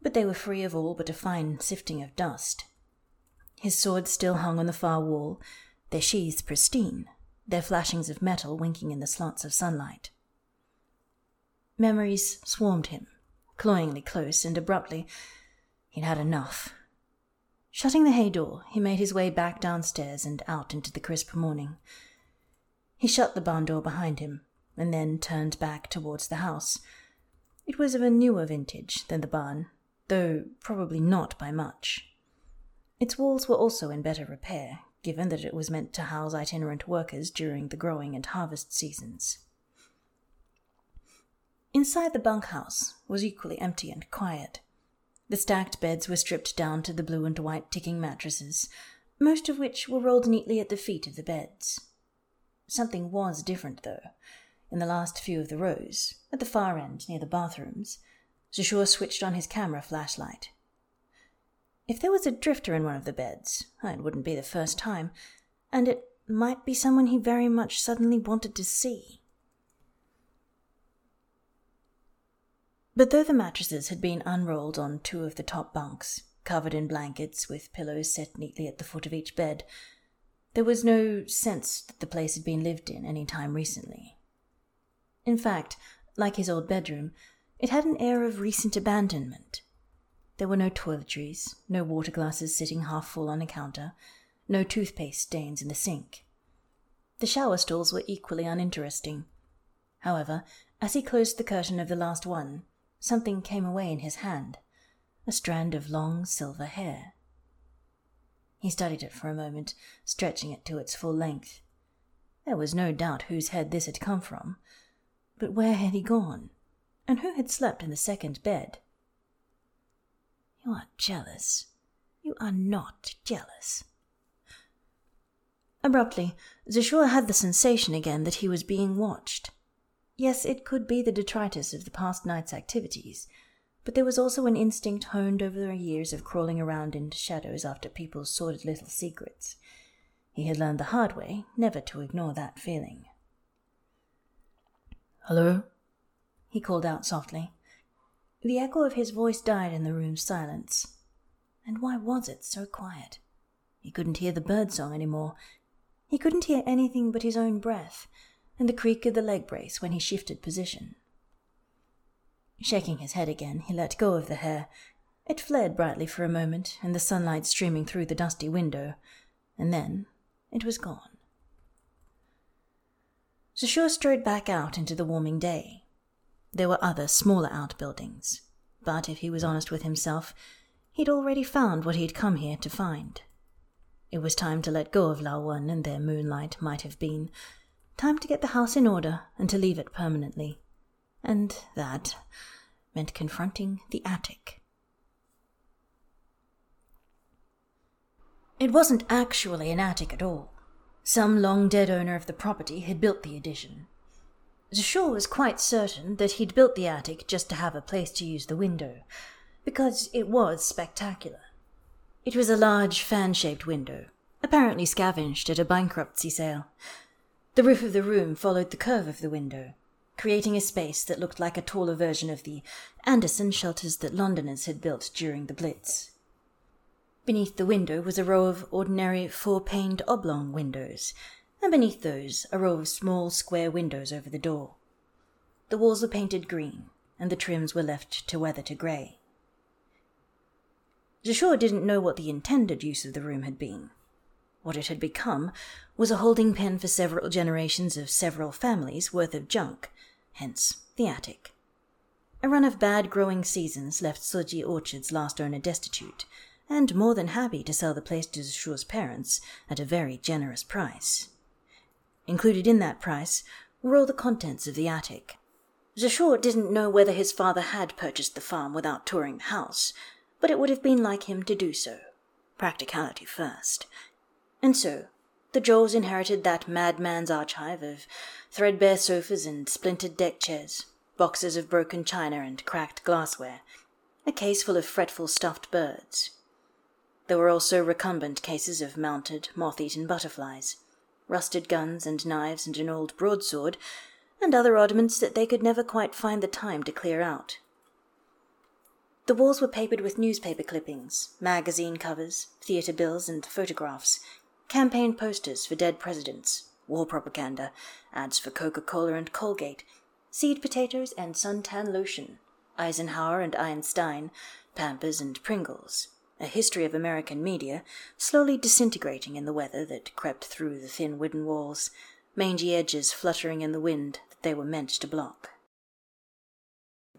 but they were free of all but a fine sifting of dust. His swords still hung on the far wall, their sheaths pristine, their flashings of metal winking in the slants of sunlight. Memories swarmed him, cloyingly close, and abruptly he'd had enough. Shutting the hay door, he made his way back downstairs and out into the crisp morning. He shut the barn door behind him, and then turned back towards the house. It was of a newer vintage than the barn, though probably not by much. Its walls were also in better repair, given that it was meant to house itinerant workers during the growing and harvest seasons. Inside the bunkhouse was equally empty and quiet. The stacked beds were stripped down to the blue and white ticking mattresses, most of which were rolled neatly at the feet of the beds. Something was different, though. In the last few of the rows, at the far end near the bathrooms, Zishu switched on his camera flashlight. If there was a drifter in one of the beds, it wouldn't be the first time, and it might be someone he very much suddenly wanted to see. But though the mattresses had been unrolled on two of the top bunks, covered in blankets with pillows set neatly at the foot of each bed, there was no sense that the place had been lived in any time recently. In fact, like his old bedroom, it had an air of recent abandonment. There were no toiletries, no water glasses sitting half full on a counter, no toothpaste stains in the sink. The shower stalls were equally uninteresting. However, as he closed the curtain of the last one, something came away in his hand a strand of long silver hair. He studied it for a moment, stretching it to its full length. There was no doubt whose head this had come from. But where had he gone? And who had slept in the second bed? You are jealous. You are not jealous. Abruptly, Zishu had the sensation again that he was being watched. Yes, it could be the detritus of the past night's activities, but there was also an instinct honed over the years of crawling around into shadows after people's sordid little secrets. He had learned the hard way never to ignore that feeling. Hello? He called out softly. The echo of his voice died in the room's silence. And why was it so quiet? He couldn't hear the bird song any more. He couldn't hear anything but his own breath and the creak of the leg brace when he shifted position. Shaking his head again, he let go of the hair. It flared brightly for a moment in the sunlight streaming through the dusty window, and then it was gone. Zishu strode back out into the warming day. There were other, smaller outbuildings, but if he was honest with himself, he'd already found what he'd come here to find. It was time to let go of Lao Wen and their moonlight might have been, time to get the house in order and to leave it permanently. And that meant confronting the attic. It wasn't actually an attic at all. Some long dead owner of the property had built the addition. Zishu was quite certain that he'd built the attic just to have a place to use the window, because it was spectacular. It was a large fan shaped window, apparently scavenged at a bankruptcy sale. The roof of the room followed the curve of the window, creating a space that looked like a taller version of the Anderson shelters that Londoners had built during the Blitz. Beneath the window was a row of ordinary four paned oblong windows, and beneath those a row of small square windows over the door. The walls were painted green, and the trims were left to weather to grey. Zishu didn't know what the intended use of the room had been. What it had become was a holding pen for several generations of several families' worth of junk, hence the attic. A run of bad growing seasons left Siji Orchard's last owner destitute, and more than happy to sell the place to Zishu's parents at a very generous price. Included in that price were all the contents of the attic. Zishu didn't know whether his father had purchased the farm without touring the house, but it would have been like him to do so. Practicality first. And so, the Joels inherited that madman's archive of threadbare sofas and splintered deck chairs, boxes of broken china and cracked glassware, a case full of fretful stuffed birds. There were also recumbent cases of mounted, moth eaten butterflies, rusted guns and knives and an old broadsword, and other oddments that they could never quite find the time to clear out. The walls were papered with newspaper clippings, magazine covers, theatre bills, and photographs, campaign posters for dead presidents, war propaganda, ads for Coca Cola and Colgate, seed potatoes and suntan lotion, Eisenhower and Einstein, Pampers and Pringles, a history of American media slowly disintegrating in the weather that crept through the thin wooden walls, mangy edges fluttering in the wind that they were meant to block.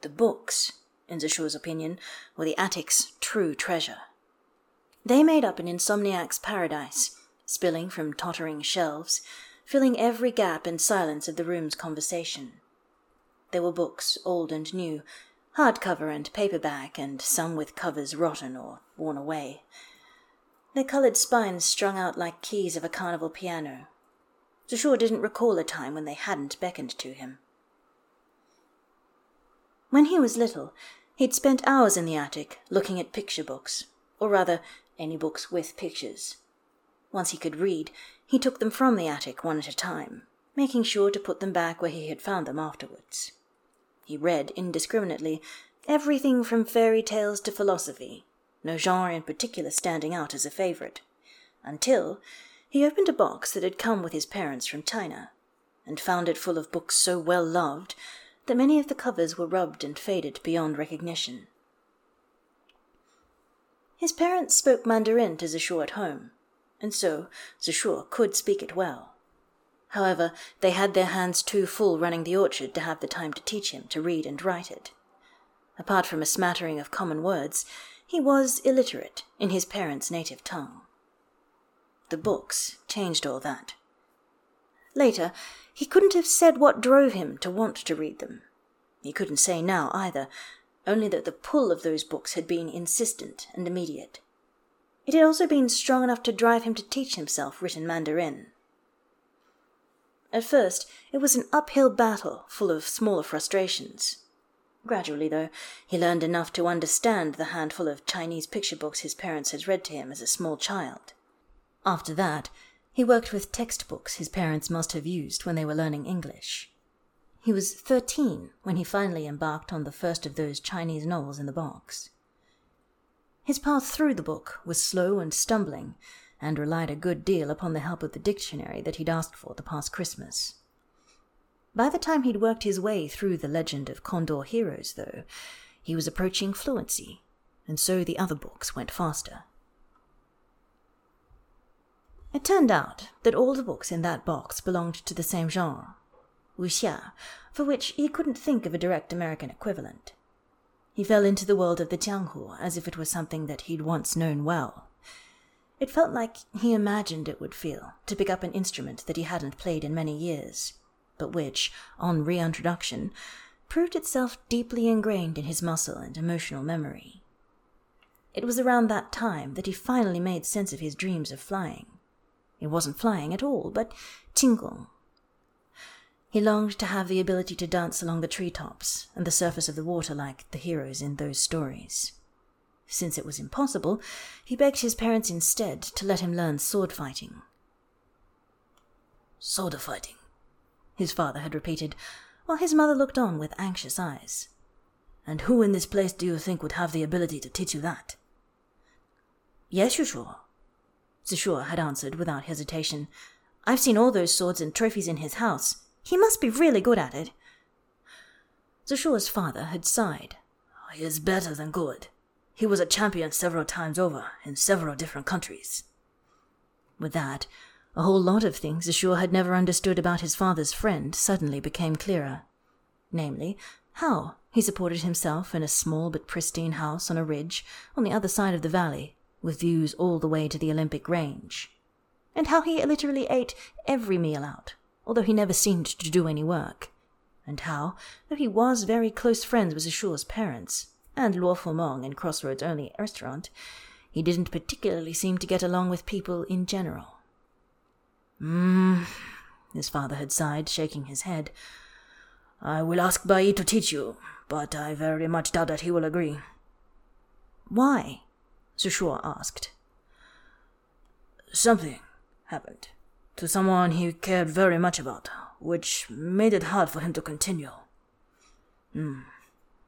The books, in Zishu's opinion, were the attic's true treasure. They made up an insomniac's paradise spilling from tottering shelves, filling every gap and silence of the room's conversation. There were books, old and new, hardcover and paperback, and some with covers rotten or worn away. Their coloured spines strung out like keys of a carnival piano. Zishu didn't recall a time when they hadn't beckoned to him. When he was little, he'd spent hours in the attic looking at picture books, or rather, any books with pictures. Once he could read, he took them from the attic one at a time, making sure to put them back where he had found them afterwards. He read indiscriminately, everything from fairy tales to philosophy, no genre in particular standing out as a favourite, until he opened a box that had come with his parents from China, and found it full of books so well loved that many of the covers were rubbed and faded beyond recognition. His parents spoke Mandarin to Zishu at home, and so Zishu could speak it well. However, they had their hands too full running the orchard to have the time to teach him to read and write it. Apart from a smattering of common words, he was illiterate in his parents' native tongue. The books changed all that. Later, he couldn't have said what drove him to want to read them. He couldn't say now either, only that the pull of those books had been insistent and immediate. It had also been strong enough to drive him to teach himself written Mandarin. At first, it was an uphill battle full of smaller frustrations. Gradually, though, he learned enough to understand the handful of Chinese picture books his parents had read to him as a small child. After that, he worked with textbooks his parents must have used when they were learning English. He was 13 when he finally embarked on the first of those Chinese novels in the box. His path through the book was slow and stumbling, and relied a good deal upon the help of the dictionary that he'd asked for the past Christmas. By the time he'd worked his way through the legend of Condor heroes, though, he was approaching fluency, and so the other books went faster. It turned out that all the books in that box belonged to the same genre, wuxia, for which he couldn't think of a direct American equivalent. He fell into the world of the Jianghu as if it was something that he'd once known well. It felt like he imagined it would feel to pick up an instrument that he hadn't played in many years, but which, on reintroduction, proved itself deeply ingrained in his muscle and emotional memory. It was around that time that he finally made sense of his dreams of flying. It wasn't flying at all, but qinggong, he longed to have the ability to dance along the treetops and the surface of the water like the heroes in those stories. Since it was impossible, he begged his parents instead to let him learn sword fighting. Sword fighting, his father had repeated, while his mother looked on with anxious eyes. And who in this place do you think would have the ability to teach you that? Yes, Zishu. Zishu had answered without hesitation. I've seen all those swords and trophies in his house. He must be really good at it. Zishu's father had sighed. He is better than good. He was a champion several times over in several different countries. With that, a whole lot of things Zishu had never understood about his father's friend suddenly became clearer. Namely, how he supported himself in a small but pristine house on a ridge on the other side of the valley, with views all the way to the Olympic range, and how he literally ate every meal out although he never seemed to do any work, and how, though he was very close friends with Zishu's parents, and Luo Fumeng in Crossroads' only restaurant, he didn't particularly seem to get along with people in general. Hmm, his father had sighed, shaking his head. I will ask Bai to teach you, but I very much doubt that he will agree. Why? Zishu asked. Something happened to someone he cared very much about, which made it hard for him to continue. Hmm.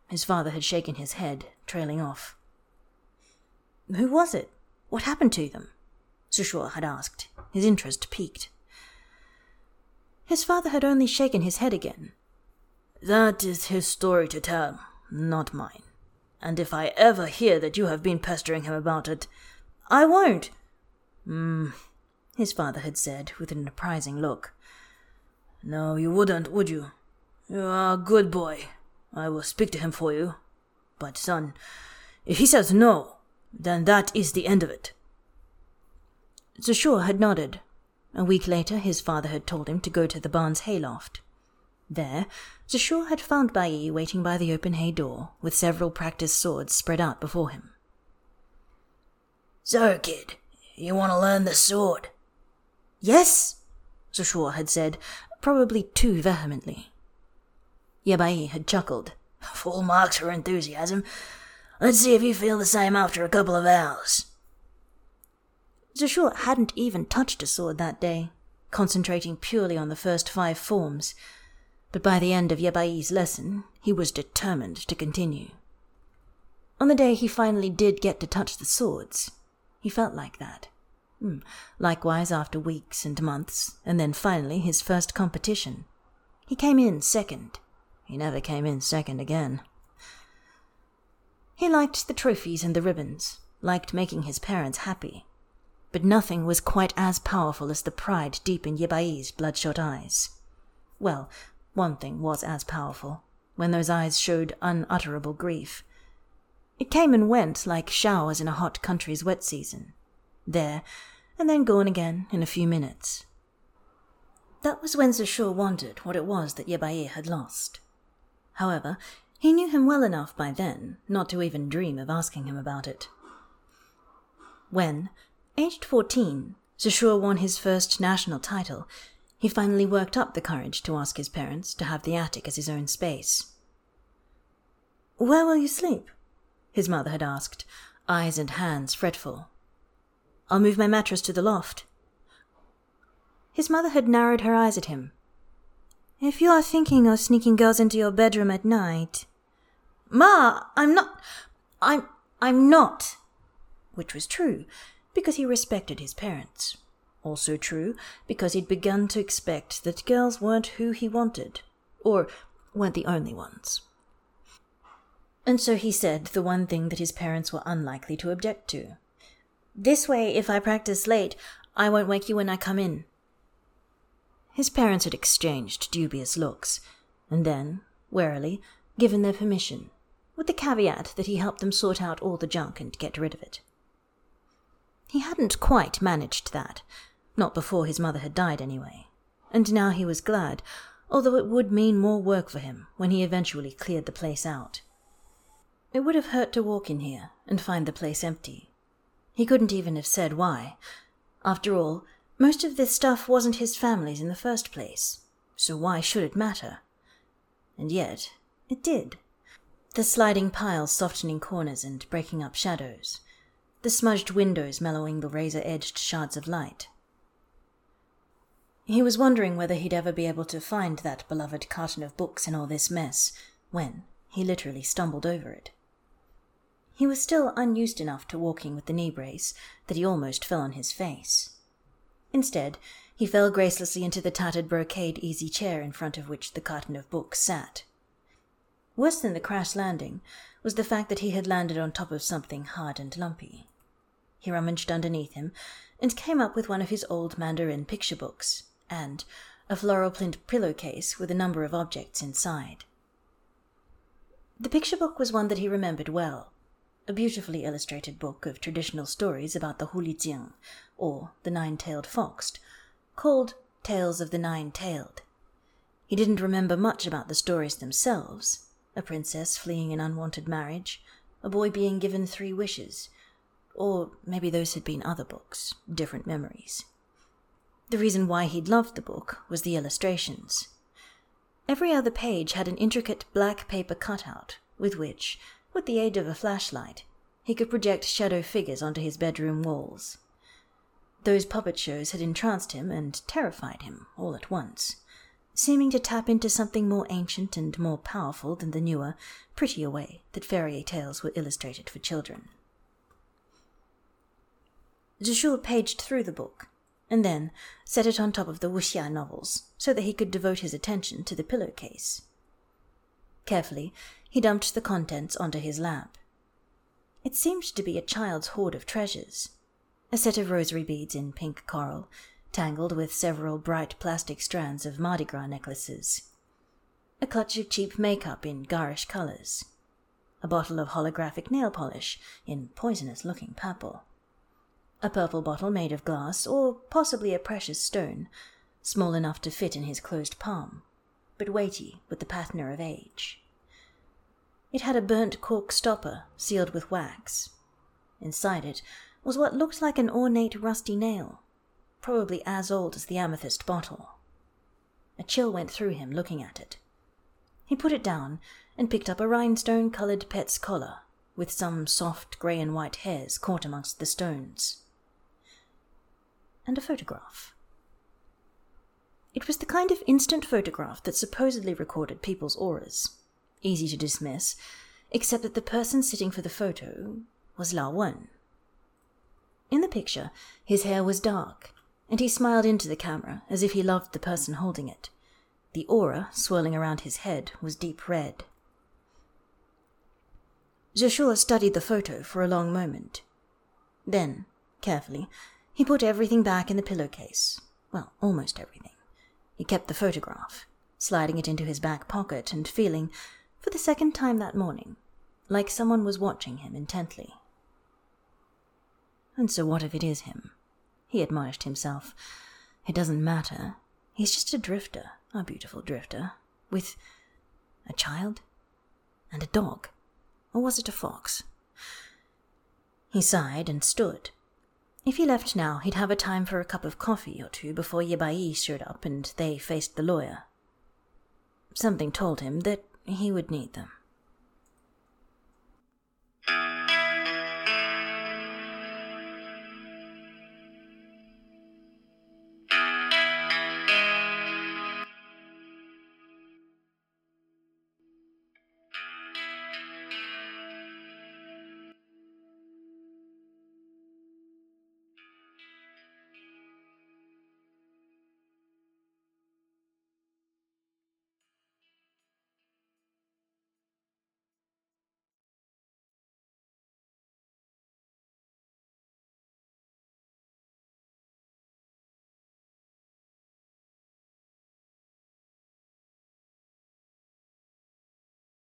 His father had shaken his head, trailing off. Who was it? What happened to them? Zishu had asked, his interest piqued. His father had only shaken his head again. That is his story to tell, not mine. And if I ever hear that you have been pestering him about it, I won't. Hmm, his father had said with an apprising look. No, you wouldn't, would you? You are a good boy. I will speak to him for you. But, son, if he says no, then that is the end of it. Zishu had nodded. A week later, his father had told him to go to the barn's hayloft. There, Zishu had found Bai waiting by the open hay door, with several practice swords spread out before him. So, kid, you want to learn the sword? Yes, Zishu had said, probably too vehemently. Yebai had chuckled. [laughs] Full marks for enthusiasm. Let's see if you feel the same after a couple of hours. Zishu hadn't even touched a sword that day, concentrating purely on the first five forms, but by the end of Yebai's lesson, he was determined to continue. On the day he finally did get to touch the swords, he felt like that. Hmm. Likewise, after weeks and months, and then finally his first competition. He came in second. He never came in second again. He liked the trophies and the ribbons, liked making his parents happy. But nothing was quite as powerful as the pride deep in Yebai's bloodshot eyes. Well, one thing was as powerful, when those eyes showed unutterable grief. It came and went like showers in a hot country's wet season. There, and then gone again in a few minutes. That was when Zishu wondered what it was that Yebai had lost. However, he knew him well enough by then not to even dream of asking him about it. When, aged fourteen, Zishu won his first national title, he finally worked up the courage to ask his parents to have the attic as his own space. Where will you sleep? his mother had asked, eyes and hands fretful. I'll move my mattress to the loft. His mother had narrowed her eyes at him. If you are thinking of sneaking girls into your bedroom at night. Ma, I'm not. I'm. I'm not. Which was true, because he respected his parents. Also true, because he'd begun to expect that girls weren't who he wanted, or weren't the only ones. And so he said the one thing that his parents were unlikely to object to. This way, if I practice late, I won't wake you when I come in. His parents had exchanged dubious looks, and then, warily, given their permission, with the caveat that he helped them sort out all the junk and get rid of it. He hadn't quite managed that, not before his mother had died anyway, and now he was glad, although it would mean more work for him when he eventually cleared the place out. It would have hurt to walk in here and find the place empty. He couldn't even have said why. After all, most of this stuff wasn't his family's in the first place, so why should it matter? And yet, it did. The sliding piles softening corners and breaking up shadows, the smudged windows mellowing the razor edged shards of light. He was wondering whether he'd ever be able to find that beloved carton of books in all this mess, when he literally stumbled over it. He was still unused enough to walking with the knee brace that he almost fell on his face. Instead, he fell gracelessly into the tattered brocade easy chair in front of which the carton of books sat. Worse than the crash landing was the fact that he had landed on top of something hard and lumpy. He rummaged underneath him and came up with one of his old Mandarin picture books and a floral print pillowcase with a number of objects inside. The picture book was one that he remembered well a beautifully illustrated book of traditional stories about the huli jing, or the nine-tailed fox, called Tales of the Nine-Tailed. He didn't remember much about the stories themselves, a princess fleeing an unwanted marriage, a boy being given three wishes, or maybe those had been other books, different memories. The reason why he'd loved the book was the illustrations. Every other page had an intricate black paper cutout with which, with the aid of a flashlight, he could project shadow figures onto his bedroom walls. Those puppet shows had entranced him and terrified him all at once, seeming to tap into something more ancient and more powerful than the newer, prettier way that fairy tales were illustrated for children. Zishu paged through the book, and then set it on top of the wuxia novels so that he could devote his attention to the pillowcase. Carefully, he dumped the contents onto his lap. It seemed to be a child's hoard of treasures a set of rosary beads in pink coral, tangled with several bright plastic strands of Mardi Gras necklaces, a clutch of cheap makeup in garish colors, a bottle of holographic nail polish in poisonous looking purple, a purple bottle made of glass or possibly a precious stone, small enough to fit in his closed palm, but weighty with the patina of age. It had a burnt cork stopper sealed with wax. Inside it was what looked like an ornate rusty nail, probably as old as the amethyst bottle. A chill went through him looking at it. He put it down and picked up a rhinestone colored pet's collar, with some soft grey and white hairs caught amongst the stones. And a photograph. It was the kind of instant photograph that supposedly recorded people's auras. Easy to dismiss, except that the person sitting for the photo was Lao Wen. In the picture, his hair was dark, and he smiled into the camera as if he loved the person holding it. The aura swirling around his head was deep red. Zishu studied the photo for a long moment. Then, carefully, he put everything back in the pillowcase. Well, almost everything. He kept the photograph, sliding it into his back pocket and feeling, for the second time that morning, like someone was watching him intently. And so what if it is him? He admonished himself. It doesn't matter. He's just a drifter, a beautiful drifter, with a child and a dog. Or was it a fox? He sighed and stood. If he left now, he'd have a time for a cup of coffee or two before Yebai showed up and they faced the lawyer. Something told him that he would need them.